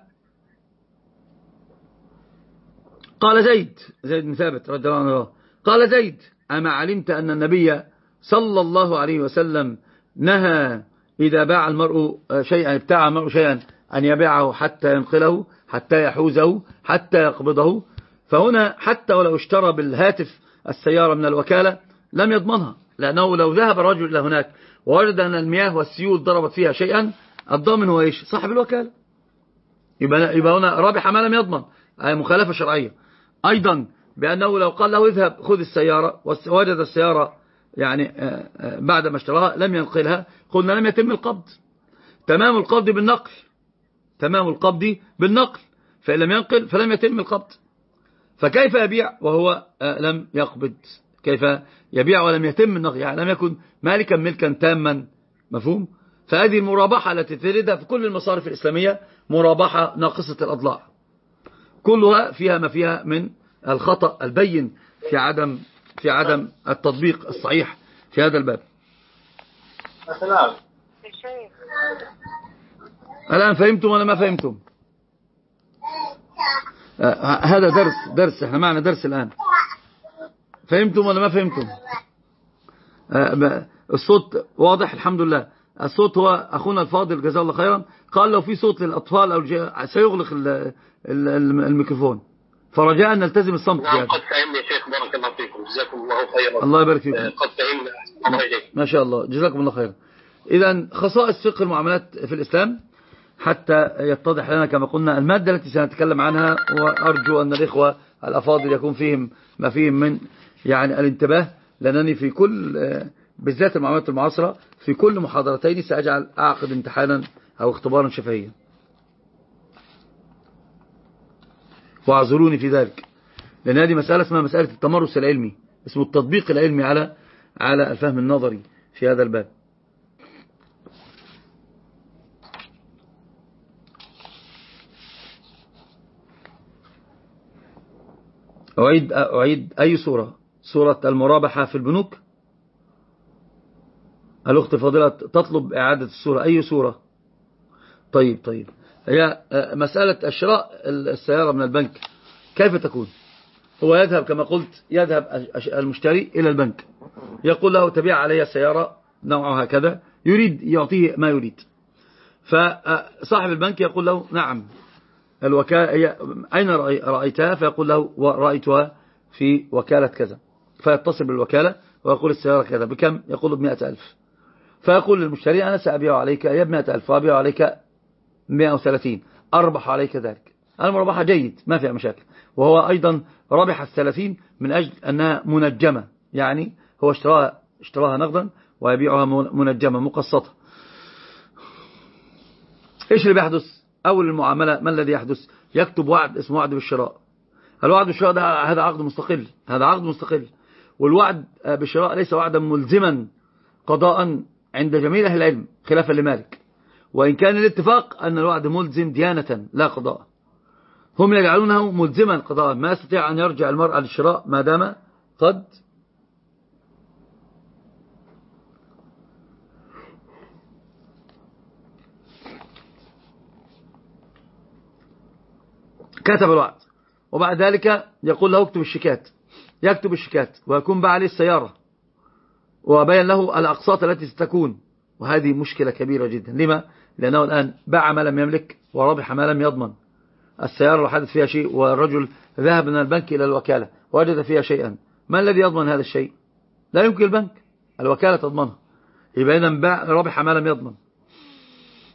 قال زيد زيد بن ثابت رضي الله. عنه قال زيد أما علمت أن النبي صلى الله عليه وسلم نهى إذا باع المرء شيئا ابتاع المرء شيئا أن يبيعه حتى ينقله حتى يحوزه حتى يقبضه. فهنا حتى ولو اشترى بالهاتف السيارة من الوكالة لم يضمنها لأنه لو ذهب الرجل إلى هناك ووجد أن المياه والسيول ضربت فيها شيئا الضامن هو إيش؟ صاحب الوكالة. يبقى, يبقى هنا رابح ما لم يضمن أي مخالفة شرعية. أيضا بأنه لو قال له اذهب خذ السيارة ووجد السيارة يعني بعد ما اشتراها لم ينقلها. قلنا لم يتم القبض. تمام القبض بالنقل. تمام القبض بالنقل. فإن لم ينقل فلم يتم القبض. فكيف يبيع وهو لم يقبض؟ كيف يبيع ولم يتم النقل؟ يعني لم يكن مالكا ملكا تاما. مفهوم؟ فهذه المرابحة التي تردها في كل المصارف الإسلامية مرابحة ناقصة الأضلاع. كلها فيها ما فيها من الخطأ البين في عدم في عدم التطبيق الصحيح في هذا الباب. الآن فهمتم ولا ما فهمتم؟ آه هذا درس درس إحنا معنا درس الآن. فهمتم ولا ما فهمتم؟ آه الصوت واضح؟ الحمد لله. الصوت هو أخونا الفاضل جزاه الله خيرا. قال لو في صوت للأطفال أو سيغلق الميكروفون. فرجاء أن نلتزم الصمت نعم قد فهمنا يا شيخ بارك الله فيكم. جزاكم الله خيرا. الله يبارك فيكم. قد فهمنا. ما شاء الله. جزاكم الله خيرا. إذا خصائص فقه المعاملات في الإسلام حتى يتضح لنا كما قلنا المادة التي سنتكلم عنها وأرجو أن الإخوة الأفاضل يكون فيهم ما فيهم من يعني الانتباه لأنني في كل بالذات المعاملات المعاصرة في كل محاضرتين سأجعل أعقد امتحانا أو اختبارا شفهيا. واعذروني في ذلك. لأن هذه مسألة اسمها مسألة التمرس العلمي اسمه التطبيق العلمي على على الفهم النظري في هذا الباب. أعيد, أعيد أي صورة صورة المرابحة في البنوك؟ الأخت فاضلة تطلب إعادة الصورة أي صورة طيب طيب. هي مسألة شراء السيارة من البنك. كيف تكون؟ هو يذهب كما قلت يذهب المشتري إلى البنك. يقول له تبيع علي السيارة نوعها كذا يريد يعطيه ما يريد. فصاحب البنك يقول له نعم. الوكالة أين رأيتها؟ فيقول له رأيتها في وكالة كذا. فيتصل بالوكالة ويقول السيارة كذا. بكم؟ يقول بمئة ألف. فيقول للمشتري أنا سأبيع عليك يا بمئة ألف وأبيع عليك 130 أربح عليك ذلك. المربحة جيد ما فيها مشاكل. وهو أيضا ربح الثلاثين من أجل أنها منجمة. يعني هو اشتراها, اشتراها نقدا ويبيعها منجمة مقسطة. إيش اللي بيحدث؟ أول المعاملة ما الذي يحدث؟ يكتب وعد اسمه وعد بالشراء. الوعد بالشراء ده هذا عقد مستقل هذا عقد مستقل. والوعد بالشراء ليس وعدا ملزما قضاء عند جميع أهل العلم خلافا لمالك. وإن كان الاتفاق أن الوعد ملزم ديانة لا قضاء. هم يجعلونه ملزما قضاء. ما يستطيع أن يرجع المرأة للشراء ما دام قد كتب الوعد. وبعد ذلك يقول له اكتب الشيكات. يكتب الشيكات. ويكون باع عليه السيارة. وبين له الأقساط التي ستكون. وهذه مشكلة كبيرة جدا. لما؟ لأنه الآن باع ما لم يملك وربح ما لم يضمن. السيارة حدث فيها شيء والرجل ذهب من البنك إلى الوكالة وجد فيها شيئا. ما الذي يضمن هذا الشيء؟ لا يمكن البنك. الوكالة تضمنها. يبقى إذا باع ربح ما لم يضمن.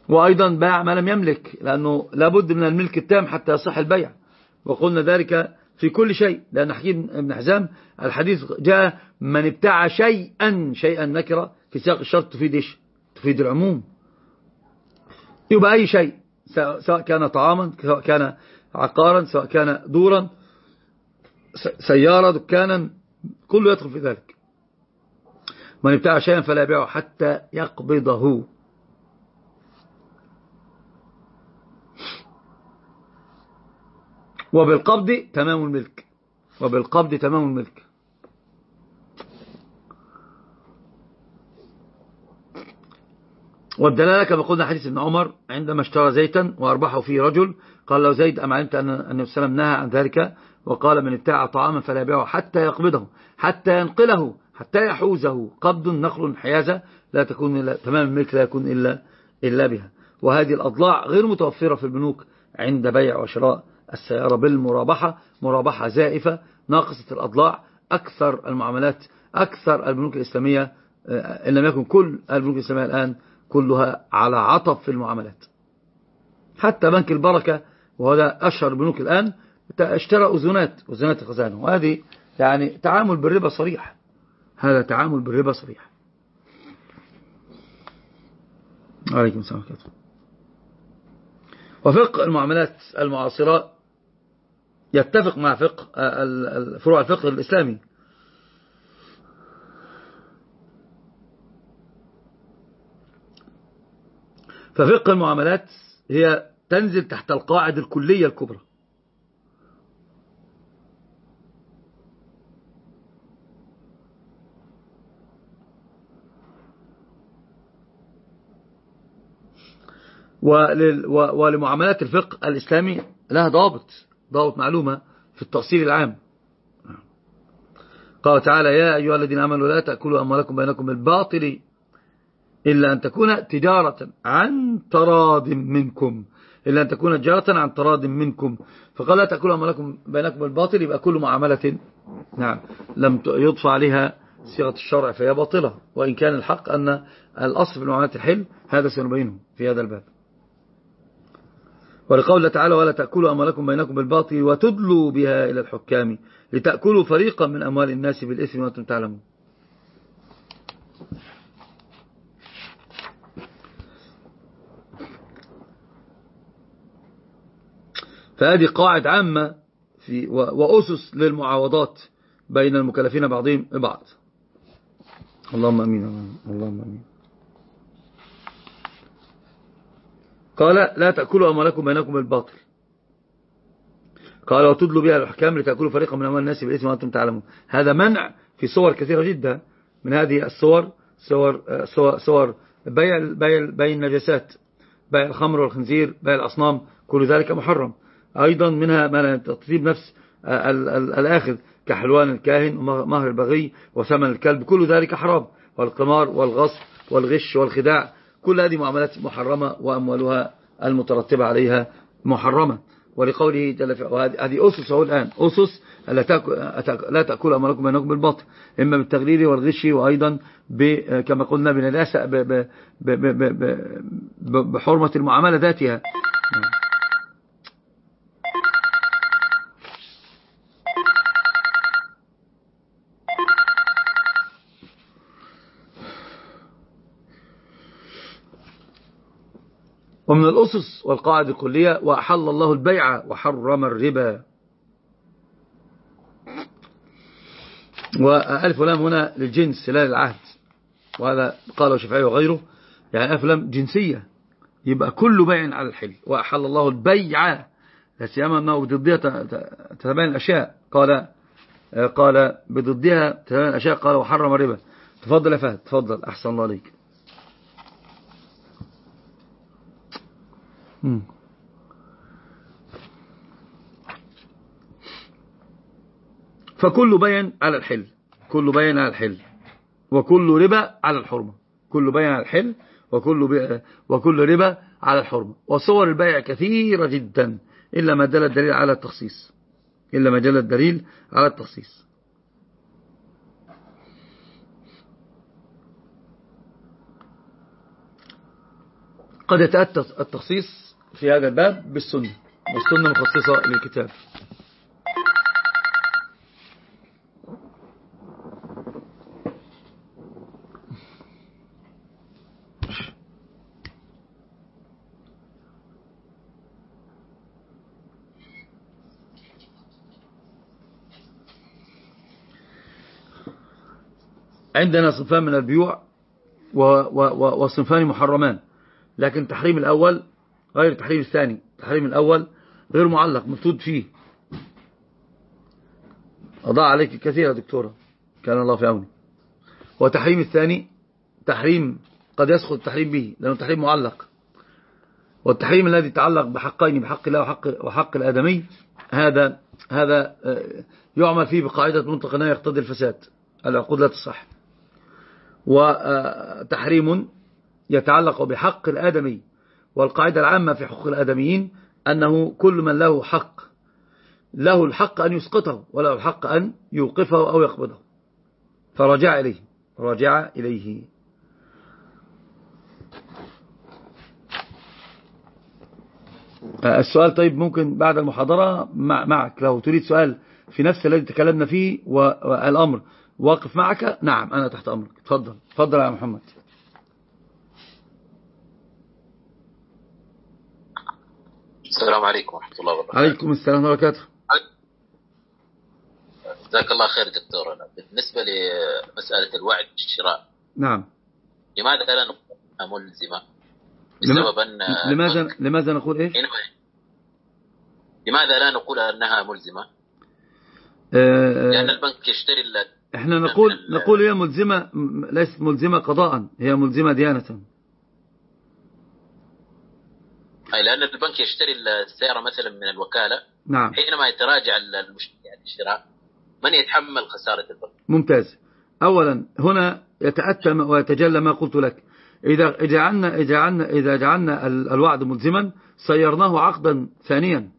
وأيضا باع ما لم يملك لأنه لابد من الملك التام حتى يصح البيع. وقلنا ذلك في كل شيء. لأن حكيم ابن حزام الحديث جاء من ابتاع شيئا شيئا نكرة في سياق الشرط تفيد إيش؟ تفيد العموم. يبقى أي شيء سواء كان طعاما سواء كان عقارا سواء كان دورا سيارة دكانا كله يدخل في ذلك. من ابتاع شيئا فلا يبيعه حتى يقبضه. وبالقبض تمام الملك. وبالقبض تمام الملك. والدلالة كما قلنا حديث ابن عمر عندما اشترى زيتا وأربحه فيه رجل قال له زيد أم علمت أن النبي صلى الله عليه وسلم نهى عن ذلك؟ وقال من ابتاع طعاما فلا يبيعه حتى يقبضه حتى ينقله حتى يحوزه. قبض نقل حيازة لا تكون إلا تمام الملك لا يكون إلا, إلا بها. وهذه الأضلاع غير متوفرة في البنوك عند بيع وشراء السيارة بالمرابحة مرابحة زائفة ناقصة الأضلاع أكثر المعاملات أكثر البنوك الإسلامية آه، إن لم يكن كل البنوك الإسلامية الآن كلها على عطب في المعاملات. حتى بنك البركة وهذا أشهر البنوك الآن اشترى أذونات أذونات الخزانة. وهذه يعني تعامل بالربا صريح. هذا تعامل بالربا صريح. عليكم السلام وفقه المعاملات المعاصرة يتفق مع فقه فروع الفقه الإسلامي. ففقه المعاملات هي تنزل تحت القاعدة الكلية الكبرى. ولمعاملات الفقه الإسلامي لها ضابط. ضابط معلومة في التأصيل العام. قال تعالى يا أيها الذين آمنوا لا تأكلوا أموالكم بينكم بالباطل إلا أن تكون تجارة عن تراض منكم. إلا أن تكون تجارة عن تراض منكم. فقال لا تأكلوا أموالكم بينكم بالباطل. يبقى كل معاملة نعم لم يضفى عليها صيغة الشرع فهي باطلة. وإن كان الحق أن الأصل في المعاملات الحل هذا سنبينه في هذا الباب. ولقول الله تعالى ولا تأكلوا أموالكم بينكم بالباطل وتدلوا بها إلى الحكام لتأكلوا فريقا من أموال الناس بالإثم وأنتم تعلمون. فهذه قاعدة عامة في وأسس للمعاوضات بين المكلفين بعضهم بعض اللهم أمين اللهم أمين. قال لا تأكلوا أموالكم بينكم بالباطل. قال وتدلوا بها الأحكام لتأكلوا فريقا من أموال الناس بالإثم وأنتم تعلمون. هذا منع في صور كثيرة جدا من هذه الصور صور صور, صور بيع بيع بيع النجاسات بيع الخمر والخنزير بيع الأصنام كل ذلك محرم. أيضا منها ما تطيب نفس الآخذ كحلوان الكاهن ومهر البغي وثمن الكلب كل ذلك حرام. والقمار والغصب والغش والخداع كل هذه معاملات محرمة وأموالها المترتبة عليها محرمة. ولقوله جل هذه أسس أهو الآن أسس لا تأكل أموالكم بينكم بالباطل إما بالتغليل والغش وأيضا كما قلنا بحرمة المعاملة ذاتها. ومن الأسس والقاعدة الكلية وأحل الله البيع وحرم الربا. وألف لام هنا للجنس لا للعهد وهذا قاله شفعي وغيره. يعني ألف لام جنسية. يبقى كل بيع على الحل. وأحل الله البيع. لا سيما أنه بضدها تتبين الأشياء. قال قال بضدها تتبين الأشياء. قال وحرم الربا. تفضل يا فهد تفضل. أحسن الله عليك. فكل بيان على الحل. كل بيان على الحل. وكل ربا على الحرمة. كل بيان على الحل وكل, وكل ربا على الحرمة. وصور البيع كثيرة جدا إلا ما دل الدليل على التخصيص. إلا ما دل الدليل على التخصيص. قد يتأتى التخصيص في هذا الباب بالسنة والسنة مخصصة للكتاب. عندنا صنفان من البيوع وصنفان محرمان لكن تحريم الأول غير التحريم الثاني التحريم الأول غير معلق مفتود فيه. أضاع عليك كثير يا دكتورة كان الله في عوني. وتحريم الثاني تحريم قد يسقط التحريم به لأنه تحريم معلق. والتحريم الذي يتعلق بحقين بحق الله وحق, وحق الآدمي هذا هذا آه، يعمل فيه بقاعدة منطق لا يقتضي الفساد العقود لا تصح. وتحريم يتعلق بحق الآدمي والقاعدة العامة في حقوق الآدميين أنه كل من له حق له الحق أن يسقطه وله الحق أن يوقفه أو يقبضه. فرجع إليه رجع إليه. السؤال طيب ممكن بعد المحاضرة معك. لو تريد سؤال في نفس الذي تكلمنا فيه والأمر واقف معك نعم أنا تحت أمرك. تفضل. تفضل يا محمد. السلام عليكم ورحمة الله وبركاته. عليكم السلام ورحمة الله وبركاته. جزاك الله خير دكتور. بالنسبة لمسألة الوعد بالشراء نعم. لماذا لا نقول ملزمة؟ بسبب أن لماذا لماذا نقول إيش؟ لماذا لا نقول أنها ملزمة؟ آه لأن البنك يشتري إحنا نقول نقول هي ملزمة ليست ملزمة قضاء هي ملزمة ديانة. أي لأن البنك يشتري السيارة مثلا من الوكالة. نعم. حينما يتراجع المشتري يعني الشراء من يتحمل خسارة البنك؟ ممتاز. أولا هنا يتأتى ويتجلى ما قلت لك. إذا جعلنا إذا جعلنا إذا جعلنا الوعد ملزما صيرناه عقدا ثانيا.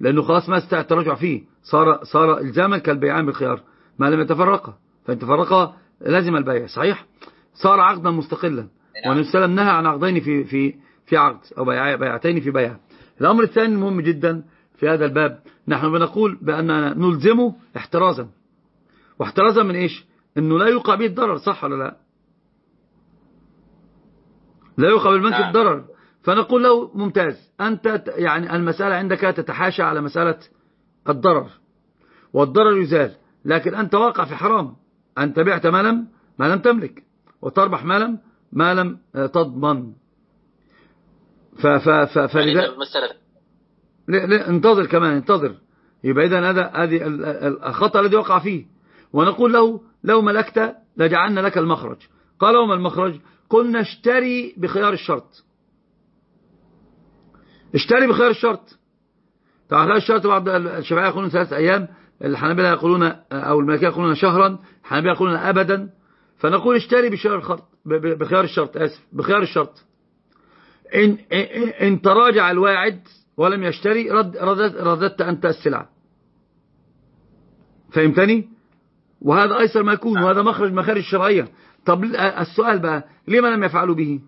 لأنه خلاص ما استطاع التراجع فيه. صار صار الزاما كالبيعان بالخيار. ما لم يتفرقا. فإن تفرقا لازم البيع. صحيح؟ صار عقدا مستقلا. والنبي صلى نهى عن عقدين في في في عقد أو بيعتين في بيع. الأمر الثاني مهم جدا في هذا الباب. نحن بنقول بأننا نلزمه احترازا. واحترازا من إيش؟ إنه لا يوقع به الضرر صح ولا لا؟ لا يوقع بالبنك نعم. الضرر. فنقول له ممتاز أنت يعني المسألة عندك تتحاشى على مسألة الضرر. والضرر يزال لكن أنت واقع في حرام. أنت بعت ما لم ما لم تملك وتربح ما لم ما لم تضمن. ف ف ف فلذا المسألة انتظر كمان انتظر. يبقى إذن هذا هذه الخطأ الذي وقع فيه. ونقول له لو ملكت لجعلنا لك المخرج. قال وما المخرج؟ قلنا اشتري بخيار الشرط. اشتري بخيار الشرط. طبعا خيار الشرط بعض الشافعيه يقولون ثلاث أيام. الحنابلة يقولون أو الملكية يقولون شهرا. الحنابلة يقولون أبدا. فنقول اشتري بخيار الخرط بخيار الشرط. آسف بخيار الشرط. إن, إن تراجع الواعد ولم يشتري رد رددت, أنت السلعة. فهمتني؟ وهذا أيسر ما يكون وهذا مخرج مخارج الشرعية طب السؤال بقى لما لم يفعلوا به؟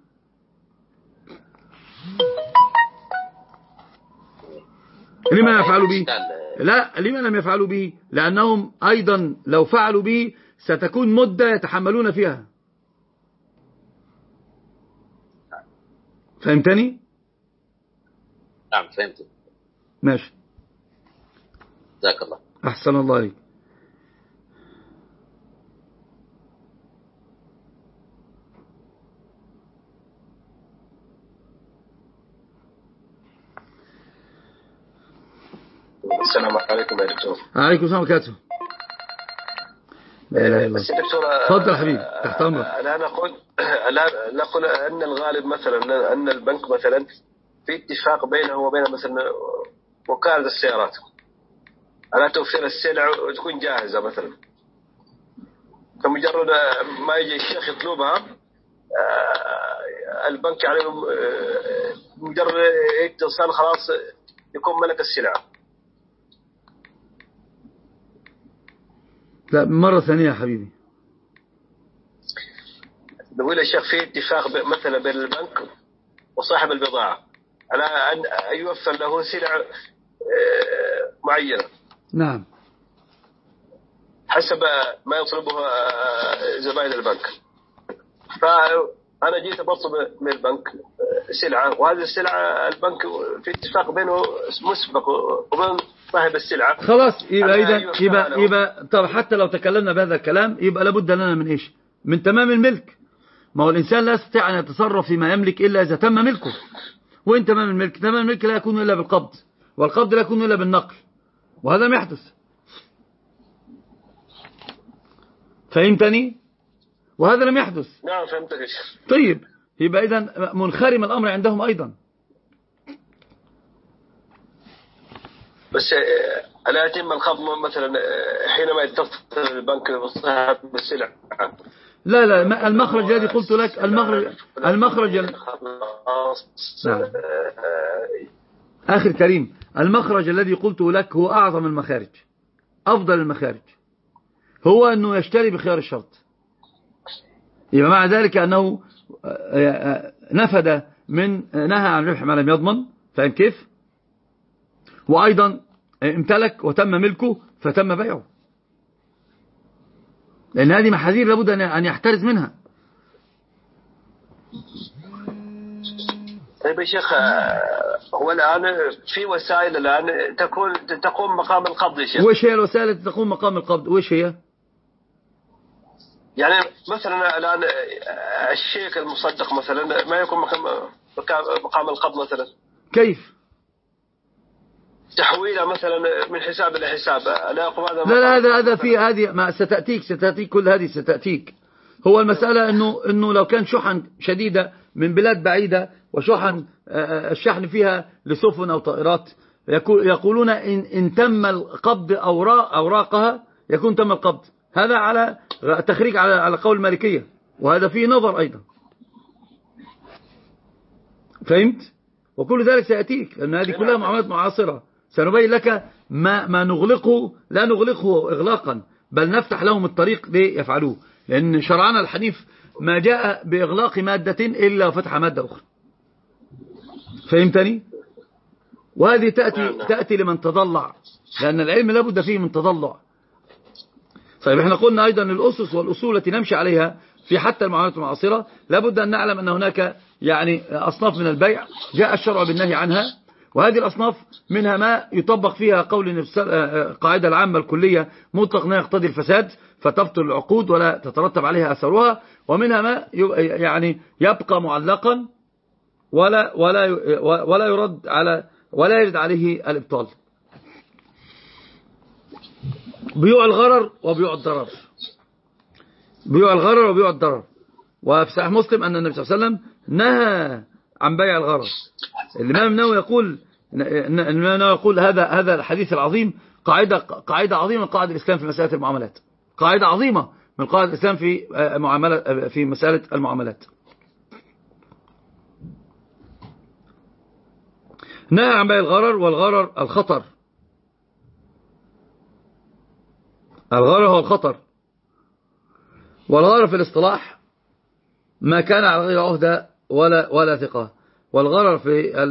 لما لم يفعلوا به؟ لا لما لم يفعلوا به؟ لأنهم أيضا لو فعلوا به ستكون مدة يتحملون فيها. فهمتني؟ نعم فهمت. ماشي. جزاك الله. أحسن الله عليك السلام عليكم يا دكتور. عليكم السلام وبركاته. لا اله الا بس الله دكتور تفضل حبيبي تحت أمرك. لا نقول لا نقول أن الغالب مثلا أن البنك مثلا في اتفاق بينه وبين مثلا وكالة السيارات. على توفير السلع وتكون جاهزة مثلا. فمجرد ما يجي الشيخ يطلبها آه، البنك يعني آه، مجرد اتصال خلاص يكون ملك السلعه لا مرة ثانية يا حبيبي. نقول يا شيخ في اتفاق مثلا بين البنك وصاحب البضاعة. على أن يوفر له سلع آه، معينة. نعم. حسب ما يطلبه آه، زبائن البنك. فأنا جيت بطلب من البنك آه، سلعة. وهذه السلعة البنك في اتفاق بينه مسبق وبين صاحب السلعة خلاص يبقى إذا أيوة يبقى. يبقى طب حتى لو تكلمنا بهذا الكلام يبقى لابد لنا من إيش؟ من تمام الملك. ما هو الإنسان لا يستطيع أن يتصرف فيما يملك إلا إذا تم ملكه. وإن تمام الملك؟ تمام الملك لا يكون إلا بالقبض والقبض لا يكون إلا بالنقل وهذا لم يحدث. فهمتني؟ وهذا لم يحدث. نعم فهمتك طيب يبقى إذا منخرم الأمر عندهم أيضا. بس آه، ألا يتم الخفض مثلا آه، حينما يتصل البنك بصاحب السلع لا لا المخرج الذي قلت لك المخرج المخرج نعم. آه، آخر كريم المخرج الذي قلته لك هو أعظم المخارج أفضل المخارج هو أنه يشتري بخيار الشرط يبقى مع ذلك أنه آه، آه، نفد من نهى عن ربح ما لم يضمن فاهم كيف وأيضا امتلك وتم ملكه فتم بيعه. لأن هذه محاذير لابد أن- يحترز منها. طيب يا شيخ آه، هو الآن في وسائل الآن تكون تقوم مقام القبض يا شيخ. وإيش هي الوسائل التي تقوم مقام القبض؟ وإيش هي؟ يعني مثلا الآن آه، الشيك المصدق مثلا ما يكون مقام القبض مثلا؟ كيف؟ تحويله مثلا من حساب إلى حساب. لا يقوم هذا لا لا هذا هذا في هذه ما ستأتيك ستأتيك كل هذه ستأتيك. هو المسألة إنه إنه لو كان شحن شديدة من بلاد بعيدة وشحن آه، الشحن فيها لسفن أو طائرات يقولون إن إن تم القبض اوراق أوراقها يكون تم القبض. هذا على تخريج على على قول المالكية. وهذا فيه نظر أيضا. فهمت؟ وكل ذلك سيأتيك لأن هذه كلها معاملات معاصرة. سنبين لك ما, ما نغلقه لا نغلقه إغلاقا بل نفتح لهم الطريق ليفعلوه. لأن شرعنا الحنيف ما جاء بإغلاق مادة إلا وفتح مادة أخرى. فهمتني؟ وهذه تأتي, تأتي لمن تضلع لأن العلم لابد فيه من تضلع. طيب إحنا قلنا أيضا الأسس والأصول التي نمشي عليها في حتى المعاملات المعاصرة. لابد أن نعلم أن هناك يعني أصناف من البيع. جاء الشرع بالنهي عنها. وهذه الأصناف منها ما يطبق فيها قول النفس- آه، قاعدة العامة الكلية مطلق لا يقتضي الفساد فتبطل العقود ولا تترتب عليها أثرها ومنها ما يعني يبقى معلقا ولا ولا ولا يرد على ولا يرد عليه الإبطال. بيوع الغرر وبيوع الضرر. بيوع الغرر وبيوع الضرر. وفي صحيح مسلم أن النبي صلى الله عليه وسلم نهى عن بيع الغرر. الإمام النووي يقول الإمام النووي يقول هذا هذا الحديث العظيم قاعدة قاعدة عظيمة من قواعد الإسلام في مسألة المعاملات. قاعدة عظيمة من قواعد الإسلام في معاملة في مسألة المعاملات. نهى عن بيع الغرر والغرر الخطر. الغرر هو الخطر. والغرر في الاصطلاح ما كان على غير عهدة ولا ولا ثقة. والغرر في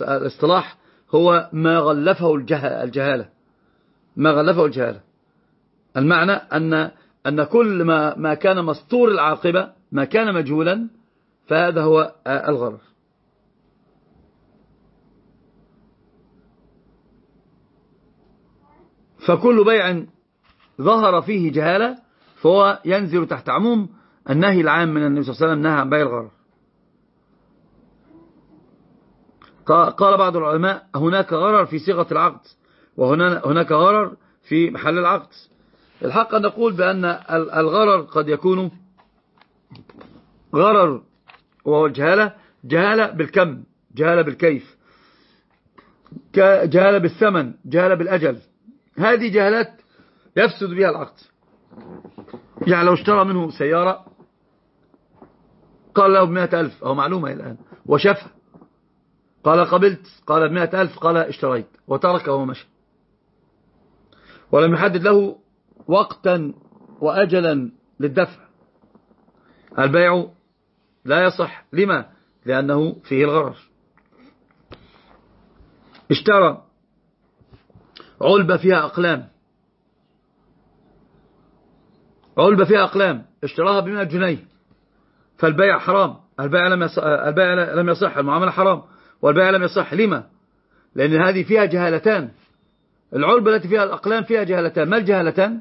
الاصطلاح هو ما غلفه الجه- الجهالة. ما غلفه الجهالة. المعنى أن أن كل ما ما كان مستور العاقبة ما كان مجهولا فهذا هو الغرر. فكل بيع ظهر فيه جهالة فهو ينزل تحت عموم النهي العام من النبي صلى الله عليه وسلم نهى عن بيع الغرر. قال بعض العلماء هناك غرر في صيغة العقد وهناك غرر في محل العقد. الحق أن نقول بأن ال- الغرر قد يكون غرر وهو الجهالة جهالة بالكم جهالة بالكيف جهالة بالثمن جهالة بالأجل. هذه جهالات يفسد بها العقد. يعني لو اشترى منه سيارة قال له بمئة ألف أو معلومة الآن وشافها. قال قبلت قال بمئة ألف قال اشتريت وتركه ومشى. ولم يحدد له وقتا وأجلا للدفع. البيع لا يصح. لما؟ لأنه فيه الغرر. اشترى علبة فيها أقلام. علبة فيها أقلام اشتراها بمئة جنيه. فالبيع حرام. البيع لم البيع لم يصح المعاملة حرام. والبيع لم يصح. لما؟ لأن هذه فيها جهالتان. العلبة التي فيها الأقلام فيها جهالتان. ما الجهالتان؟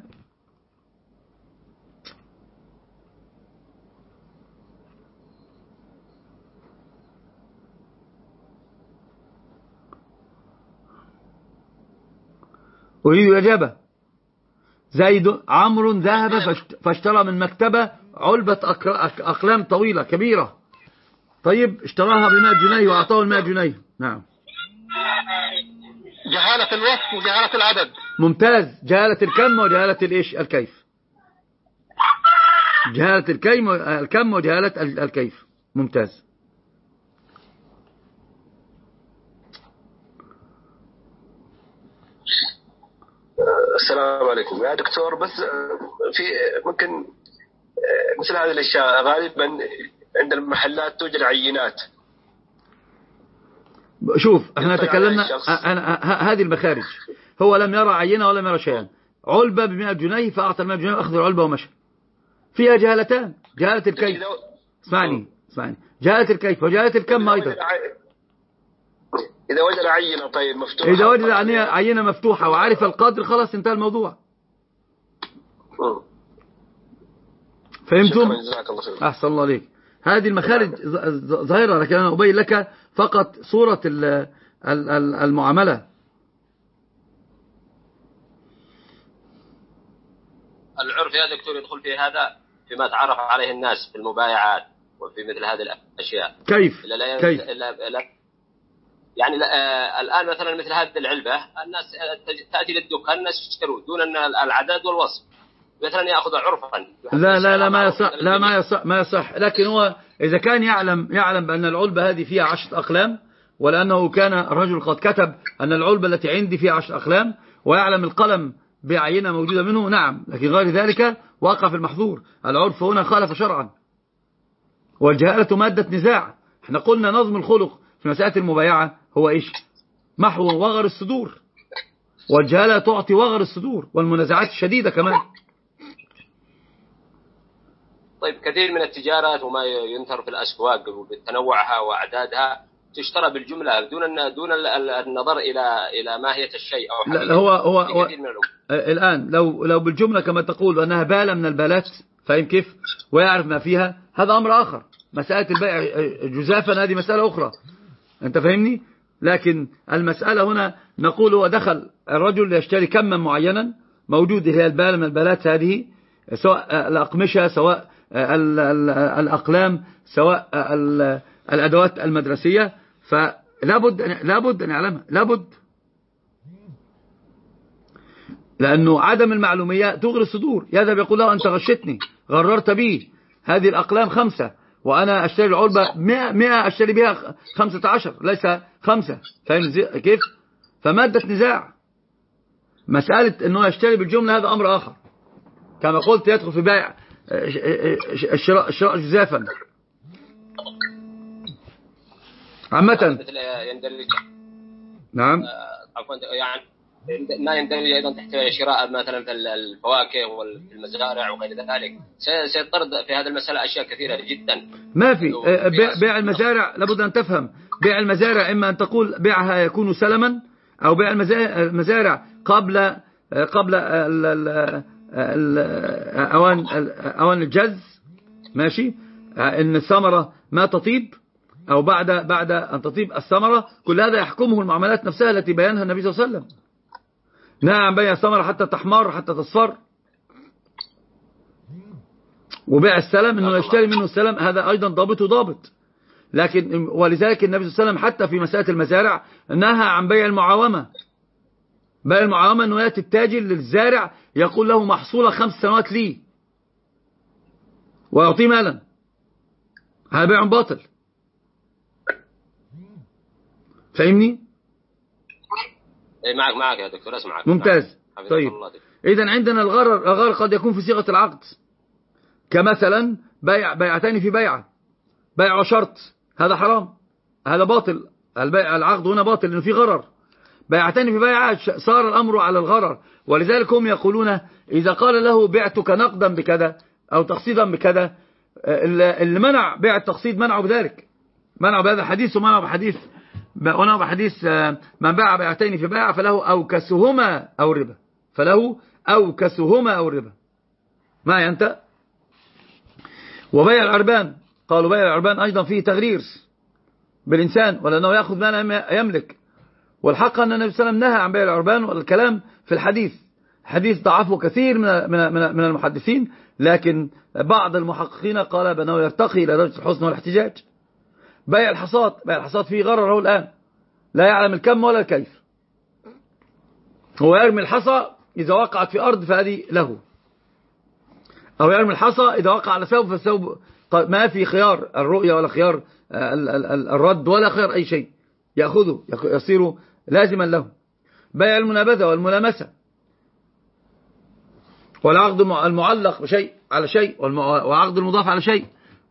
أريد إجابة زيد عمرو ذهب فاشت- فاشترى من مكتبة علبة أقلام طويلة كبيرة. طيب اشتراها بمائة جنيه وأعطاه المائة جنيه. نعم. جهالة الوصف وجهالة العدد. ممتاز. جهالة الكم وجهالة الإيش؟ الكيف. جهالة الكيم الكم وجهالة ال- الكيف. ممتاز. السلام عليكم. يا دكتور بس في ممكن مثل هذه الأشياء غالبا عند المحلات توجد عينات. شوف إحنا تكلمنا هذه المخارج. هو لم يرى عينة ولم يرى شيئا. علبة ب 100 جنيه فأعطى ال 100 جنيه وأخذ العلبة ومشى. فيها جهالتان. جهالة الكيف. اسمعني اسمعني. جهالة الكيف وجهالة الكم أيضا. إذا وجد عينة طيب مفتوحة. إذا وجد عينة عينة مفتوحة وعرف القدر خلاص انتهى الموضوع. فهمتم؟ جزاك الله خير. أحسن الله عليك. هذه المخارج ظاهرة لكن أنا أبين لك فقط صورة ال- ال- ال- المعاملة. العرف يا دكتور يدخل في هذا فيما تعرف عليه الناس في المبايعات وفي مثل هذه الأشياء. كيف؟ إلا لا كيف؟ إلا يعني لا آه الآن مثلا مثل هذه العلبة الناس تأتي للدكان الناس يشترون دون أن العدد والوصف. مثلا يأخذ عرفا. لا لا لا ما يصح لا ما يصح ما يصح. لكن هو إذا كان يعلم يعلم بأن العلبة هذه فيها عشرة أقلام ولأنه كان الرجل قد كتب أن العلبة التي عندي فيها عشرة أقلام ويعلم القلم بعينة موجودة منه نعم. لكن غير ذلك وقع في المحظور. العرف هنا خالف شرعا. والجهالة مادة نزاع. إحنا قلنا نظم الخلق في مسألة المبايعة هو إيش؟ محو وغر الصدور. والجهالة تعطي وغر الصدور والمنازعات الشديدة كمان. طيب كثير من التجارات وما ينثر في الأسواق بتنوعها وأعدادها تشترى بالجملة دون دون ال- ال- النظر إلى إلى ماهيه الشيء أو لا. هو هو, هو الآن لو لو بالجملة كما تقول أنها بالة من البالات فاهم كيف؟ ويعرف ما فيها. هذا أمر آخر. مسألة البيع جزافا هذه مسألة أخرى. أنت فاهمني؟ لكن المسألة هنا نقول هو دخل الرجل يشتري كما معينا موجود هي البالة من البالات هذه سواء الأقمشة سواء الأقلام سواء ال- الأدوات المدرسية فلابد لابد أن يعلمها لابد لأنه عدم المعلومية تغري الصدور. يذهب يقول له أنت غشتني غررت بي. هذه الأقلام خمسة وأنا أشتري العلبة مئة, مئة أشتري بها خمسة عشر ليس خمسة. فاهم كيف؟ فمادة نزاع. مسألة أنه يشتري بالجملة هذا أمر آخر. كما قلت يدخل في بيع الشراء الشراء جزافا. عامة. نعم. عفوا يعني ما يندرج أيضا تحت شراء مثلا في الفواكه والمزارع وغير ذلك. سي- سيضطرد في هذه المسألة أشياء كثيرة جدا. ما في. آه، بيع, المزارع لابد أن تفهم. بيع المزارع إما أن تقول بيعها يكون سلما أو بيع المزا- المزارع قبل آه، قبل أوان أوان الجز ماشي؟ إن الثمرة ما تطيب أو بعد بعد أن تطيب الثمرة كل هذا يحكمه المعاملات نفسها التي بيانها النبي صلى الله عليه وسلم. نهى عن بيع الثمرة حتى تحمر حتى تصفر. وبيع السلم إنه يشتري منه السلم هذا أيضا ضابط وضابط. لكن ولذلك النبي صلى الله عليه وسلم حتى في مسألة المزارع نهى عن بيع المعاومة. بيع المعاومة أنه يأتي التاجر للزارع يقول له محصولة خمس سنوات لي. ويعطيه مالا. هذا بيع باطل. فاهمني إيه معك معك يا دكتور أسمعك. ممتاز. حفظك طيب. إذا عندنا الغرر الغرر قد يكون في صيغة العقد. كمثلا بيع بيعتان في بيعة. بيع وشرط هذا حرام. هذا باطل. البيع العقد هنا باطل لأنه في غرر. بيعة ش- صار الأمر على الغرر. ولذلك هم يقولون إذا قال له بعتك نقدا بكذا أو تقسيطا بكذا آه، اللي منع بيع التقسيط منعه بذلك. منعه بهذا الحديث ومنعه بحديث ونعم بحديث آه، من باع بيعتين في بيعة فله أوكسهما أو الربا فله أوكسهما أو الربا معي أنت؟ وبيع العربان قالوا بيع العربان أيضا فيه تغرير بالإنسان ولأنه يأخذ ما يملك. والحق أن النبي صلى الله عليه وسلم نهى عن بيع العربان والكلام في الحديث. حديث ضعفه كثير من من من المحدثين لكن بعض المحققين قال بأنه يرتقي إلى درجة الحسن والاحتجاج. بيع الحصاد بيع الحصاد فيه غرر هو الآن. لا يعلم الكم ولا الكيف. هو يرمي الحصى إذا وقعت في أرض فهذه له. أو يرمي الحصى إذا وقع على ثوب فالثوب ق- ما في خيار الرؤية ولا خيار ال- ال- ال- الرد ولا خيار أي شيء. يأخذه يصير لازما له بيع المنابذة والملامسة. والعقد الم- المعلق بشيء على شيء وعقد المضاف على شيء.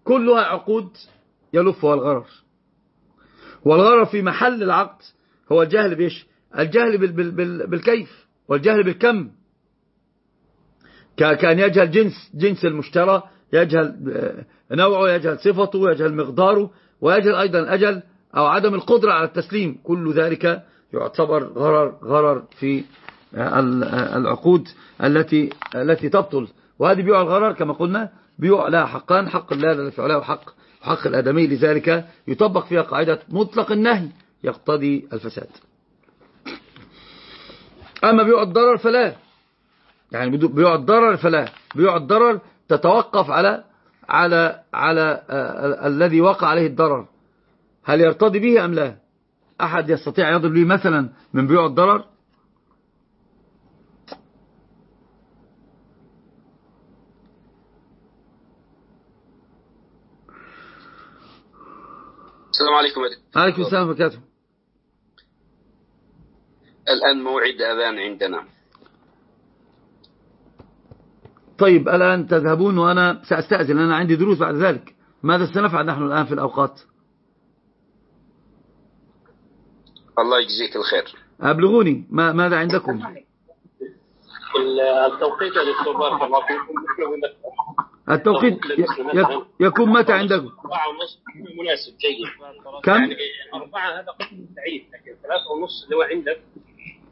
كلها عقود يلفها الغرر والغرر في محل العقد هو الجهل بيش الجهل بال بال بال بالكيف والجهل بالكم. كان يجهل جنس جنس المشترى يجهل آه، نوعه يجهل صفته يجهل مقداره ويجهل أيضا الأجل أو عدم القدرة على التسليم. كل ذلك يعتبر غرر غرر في آه، آه، العقود التي التي تبطل. وهذه بيوع الغرر كما قلنا بيوع لها حقان حق الله علاه وحق حق الآدمي. لذلك يطبق فيها قاعدة مطلق النهي يقتضي الفساد. أما بيوع الضرر فلا. يعني بيوع الضرر فلا. بيوع الضرر تتوقف على على على آه، الذي وقع عليه الضرر. هل يرتضي به أم لا؟ أحد يستطيع يضرب لي مثلا من بيوع الضرر؟ السلام عليكم. عليكم السلام وبركاته الآن موعد أذان عندنا. طيب الآن تذهبون وأنا سأستأذن أنا عندي دروس بعد ذلك. ماذا سنفعل نحن الآن في الأوقات؟ الله يجزيك الخير. أبلغوني ما ماذا عندكم؟ التوقيت التوقيت يكون متى عندكم أربعة ونص. مناسب جيد. كم؟ يعني أربعة هذا قسم سعيد لكن ثلاثة ونص اللي هو عندك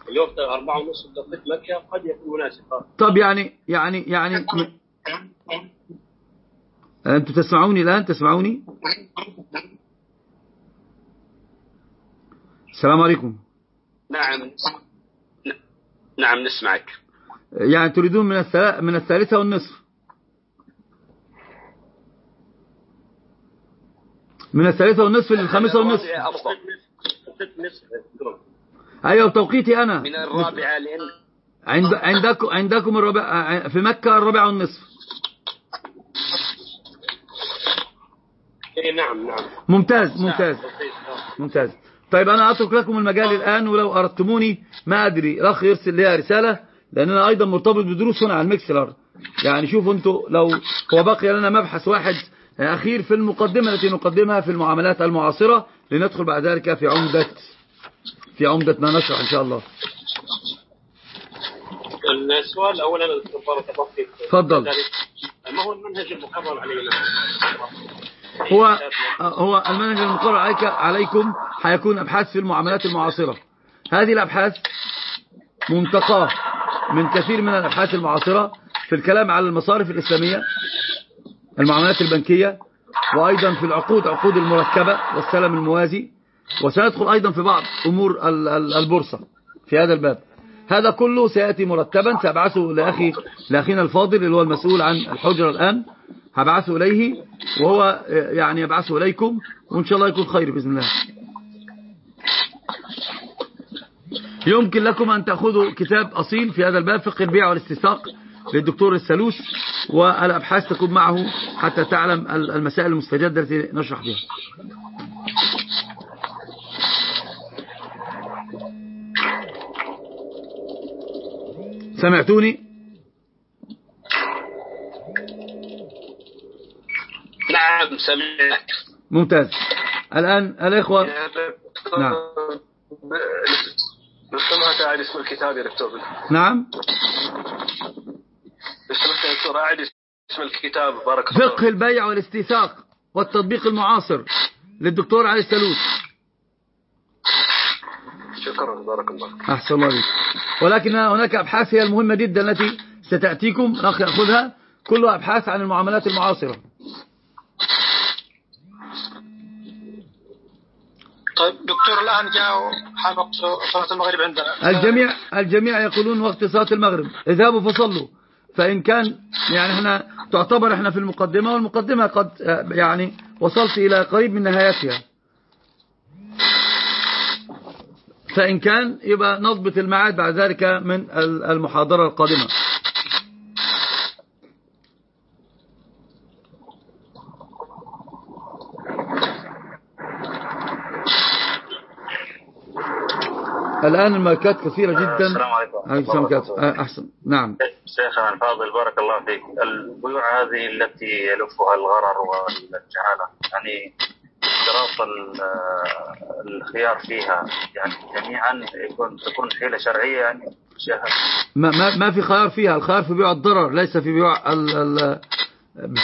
اللي هو أربعة ونص بتوقيت مكة قد يكون مناسب. طب يعني يعني يعني أنتم تسمعوني الآن؟ تسمعوني؟ السلام عليكم. نعم. نعم نسمعك. يعني تريدون من من الثالثة والنصف. من الثالثة والنصف للخامسة والنصف. الرابعة. أيوة توقيتي أنا. من الرابعة لأن عند عندكم عندكم الرابع في مكة الرابعة والنصف. إيه نعم نعم. ممتاز ممتاز. ممتاز. طيب أنا أترك لكم المجال الآن ولو أردتموني ما أدري الأخ يرسل لي رسالة لأن أنا أيضا مرتبط بدروس هنا على المكسلر يعني شوفوا أنتوا لو هو بقي لنا مبحث واحد أخير في المقدمة التي نقدمها في المعاملات المعاصرة لندخل بعد ذلك في عمدة في عمدة ما نشرح إن شاء الله السؤال الأول أنا بارك الله فيك تفضل. ما هو المنهج المقرر علينا؟ هو هو المنهج المقرر عليك عليكم هيكون أبحاث في المعاملات المعاصرة. هذه الأبحاث منتقاة من كثير من الأبحاث المعاصرة في الكلام على المصارف الإسلامية المعاملات البنكية وأيضا في العقود عقود المركبة والسلم الموازي وسندخل أيضا في بعض أمور ال- ال- البورصة في هذا الباب. هذا كله سيأتي مرتبا سأبعثه لأخي لأخينا الفاضل اللي هو المسؤول عن الحجرة الآن. هبعثه إليه وهو يعني يبعثه إليكم وإن شاء الله يكون خير بإذن الله. يمكن لكم أن تأخذوا كتاب أصيل في هذا الباب فقه البيع والاستثاق للدكتور السلوس والأبحاث تكون معه حتى تعلم المسائل المستجدة التي نشرح بها. سمعتوني؟ نعم سمعك ممتاز. الآن الإخوة؟ نعم. لو سمحت أعد اسم الكتاب يا دكتور؟ نعم. لو سمحت يا دكتور أعد اسم الكتاب. بارك الله فقه البيع والاستيثاق والتطبيق المعاصر للدكتور علي السلوس شكرا بارك الله أحسن الله عليك ولكن هناك أبحاث هي المهمة جدا التي ستأتيكم. الأخ يأخذها. كلها أبحاث عن المعاملات المعاصرة. طيب دكتور الآن جاء حان وقت صلاة المغرب عندنا. الجميع الجميع يقولون وقت صلاة المغرب. اذهبوا فصلوا. فإن كان يعني إحنا تعتبر إحنا في المقدمة والمقدمة قد يعني وصلت إلى قريب من نهايتها. فإن كان يبقى نضبط الميعاد بعد ذلك من المحاضرة القادمة. الآن الماركات كثيرة جدا. السلام عليكم. عليكم أحسن. نعم. شيخنا الفاضل بارك الله فيك. البيوع هذه التي يلفها الغرر والجهالة يعني اشتراط ال- الخيار فيها. يعني جميعا يكون تكون حيلة شرعية يعني ما, ما, ما في خيار فيها. الخيار في بيوع الضرر ليس في بيوع ال ال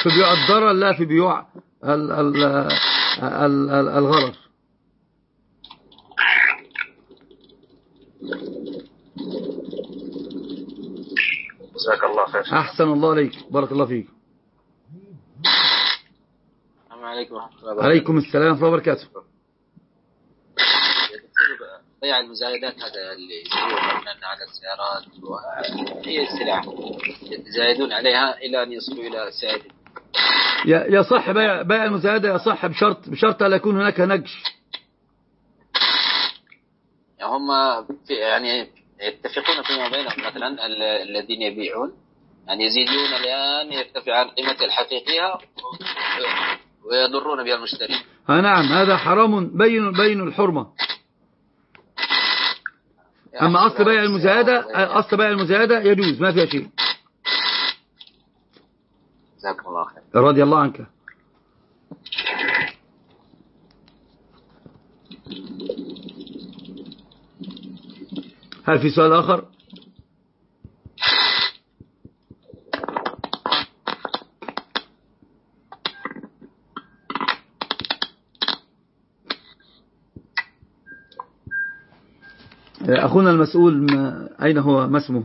في بيوع الضرر لا في بيوع ال ال ال ال الغرر. جزاك الله خير. أحسن الله عليك بارك الله فيك السلام عليكم ورحمة الله وبركاته. عليكم السلام ورحمة الله وبركاته. يا بيع المزايدات هذا اللي مثلا على السيارات وهي السلع يتزايدون عليها إلى أن يصلوا إلى سعر ي- يصح بيع, بيع المزايدة يصح بشرط بشرط أن يكون هناك نجش يعني هم في يعني يتفقون فيما بينهم. مثلا ال- الذين يبيعون. يعني يزيدون الآن يرتفع عن قيمته الحقيقية. ويضرون بها المشتري ها نعم هذا حرام بين بين الحرمة. أما أصل بيع المزايدة أصل بيع المزايدة يجوز ما فيها شيء. جزاكم الله خير. رضي الله عنك. هل في سؤال آخر؟ أخونا المسؤول ما أين هو؟ ما اسمه؟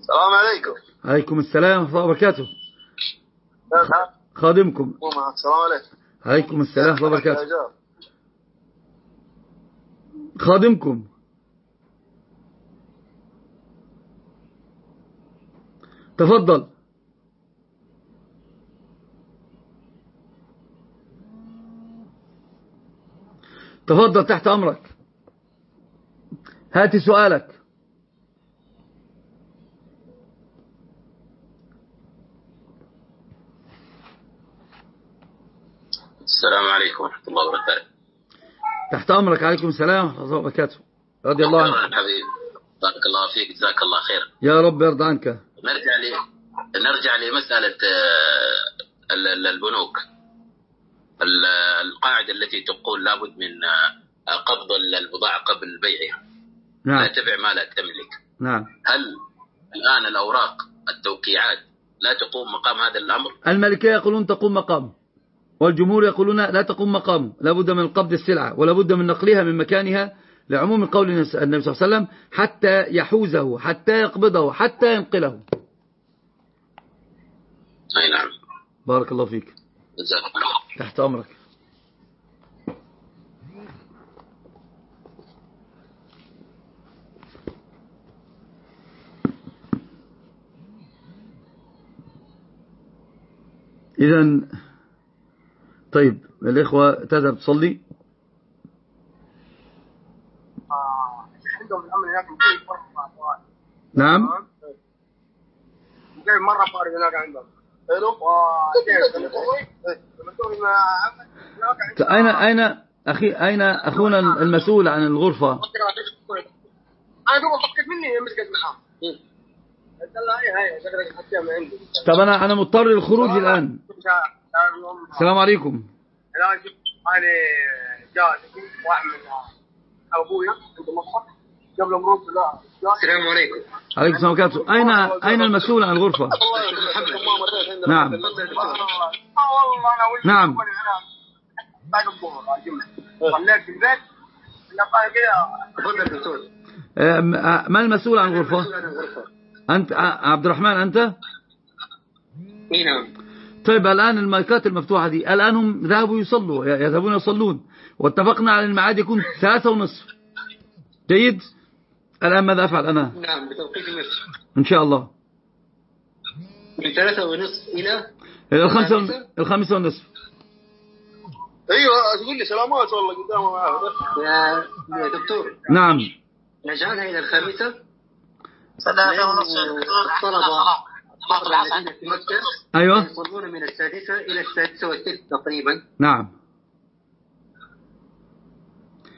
السلام عليكم. عليكم السلام ورحمة الله وبركاته. خادمكم. السلام عليكم. عليكم السلام ورحمة الله وبركاته. خادمكم. تفضل. تفضل تحت أمرك. هات سؤالك. السلام عليكم ورحمة الله وبركاته. تحت أمرك عليكم السلام ورحمة الله وبركاته. رضي الله عنك. حبيبي بارك الله فيك جزاك الله خير يا رب يرضى عنك. نرجع ل نرجع لمسألة آه، ال- ال- البنوك. ال- القاعدة التي تقول لابد من آه، قبض البضاعة قبل بيعها. لا نعم تبع ما لا تملك. نعم. هل الآن الأوراق التوقيعات لا تقوم مقام هذا الأمر؟ الملكية يقولون تقوم مقام. والجمهور يقولون لا تقوم مقام لابد من قبض السلعة ولابد من نقلها من مكانها لعموم قول النبي صلى الله عليه وسلم حتى يحوزه حتى يقبضه حتى ينقله. أي نعم. بارك الله فيك. تحت أمرك. إذا طيب الإخوة تذهب تصلي؟ نعم. فارغ هناك عندهم. حلو؟ أين أين أخي أين أخونا المسؤول عن الغرفة؟ أنا دوب فكت مني مسكت معاه. عندي. طب أنا أنا مضطر للخروج الآن. السلام عليكم. لا شوف أنا جاء واحد من أبويا عنده مصحف قبل مرور لا السلام عليكم. عليكم السلام وبركاته أين أين المسؤول عن الغرفة؟ نعم. نعم. بعد الظهر الجمعه صليت في البيت لا قال كذا تفضل دكتور م- من المسؤول عن الغرفة؟ أنت آه، عبد الرحمن أنت؟ اي نعم. طيب الآن المايكات المفتوحة دي الآن هم ذهبوا يصلوا يذهبون يصلون. واتفقنا على الميعاد يكون ثلاثة ونصف. جيد؟ الآن ماذا أفعل أنا؟ نعم بتوقيت مصر. إن شاء الله. من ثلاثة ونصف إلى إلى الخمسة ون- الخامسة والنصف أيوه تقول لي سلامات والله قدامه معاه يا يا دكتور. نعم. نجعلها إلى الخامسة ثلاثة ونص يا دكتور الطلبة الطلبة الذين في مكة أيوة. يصلون من السادسة إلى السادسة والثلث تقريبا. نعم.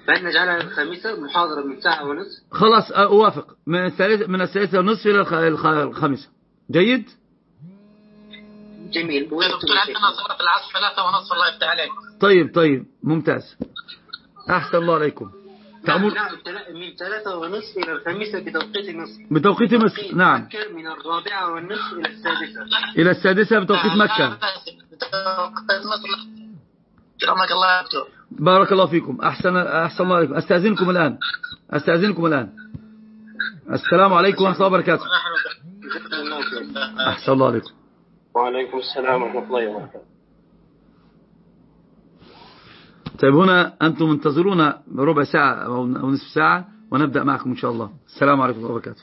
فإن نجعلها الخامسة محاضرة من ساعة ونصف. خلاص أوافق. من الثالث من الثالثة والنصف إلى الخ- الخ- الخامسة. جيد؟ جميل. دكتور عندنا صلاة العصر ثلاثة ونص الله يفتح عليك. طيب طيب. ممتاز. أحسن الله عليكم. تأمر نعم من ثلاثة ونصف إلى الخامسة بتوقيت مصر. بتوقيت مصر نعم. مكة من الرابعة والنصف إلى السادسة. إلى السادسة بتوقيت مكة. كرمك الله يا دكتور. بارك الله فيكم. أحسن أحسن الله عليكم. أستأذنكم الآن. أستأذنكم الآن. السلام عليكم ورحمة الله وبركاته. أحسن الله عليكم. وعليكم السلام ورحمة الله وبركاته. طيب هنا أنتم منتظرون ربع ساعة أو نصف ساعة ونبدأ معكم إن شاء الله. السلام عليكم ورحمة الله وبركاته.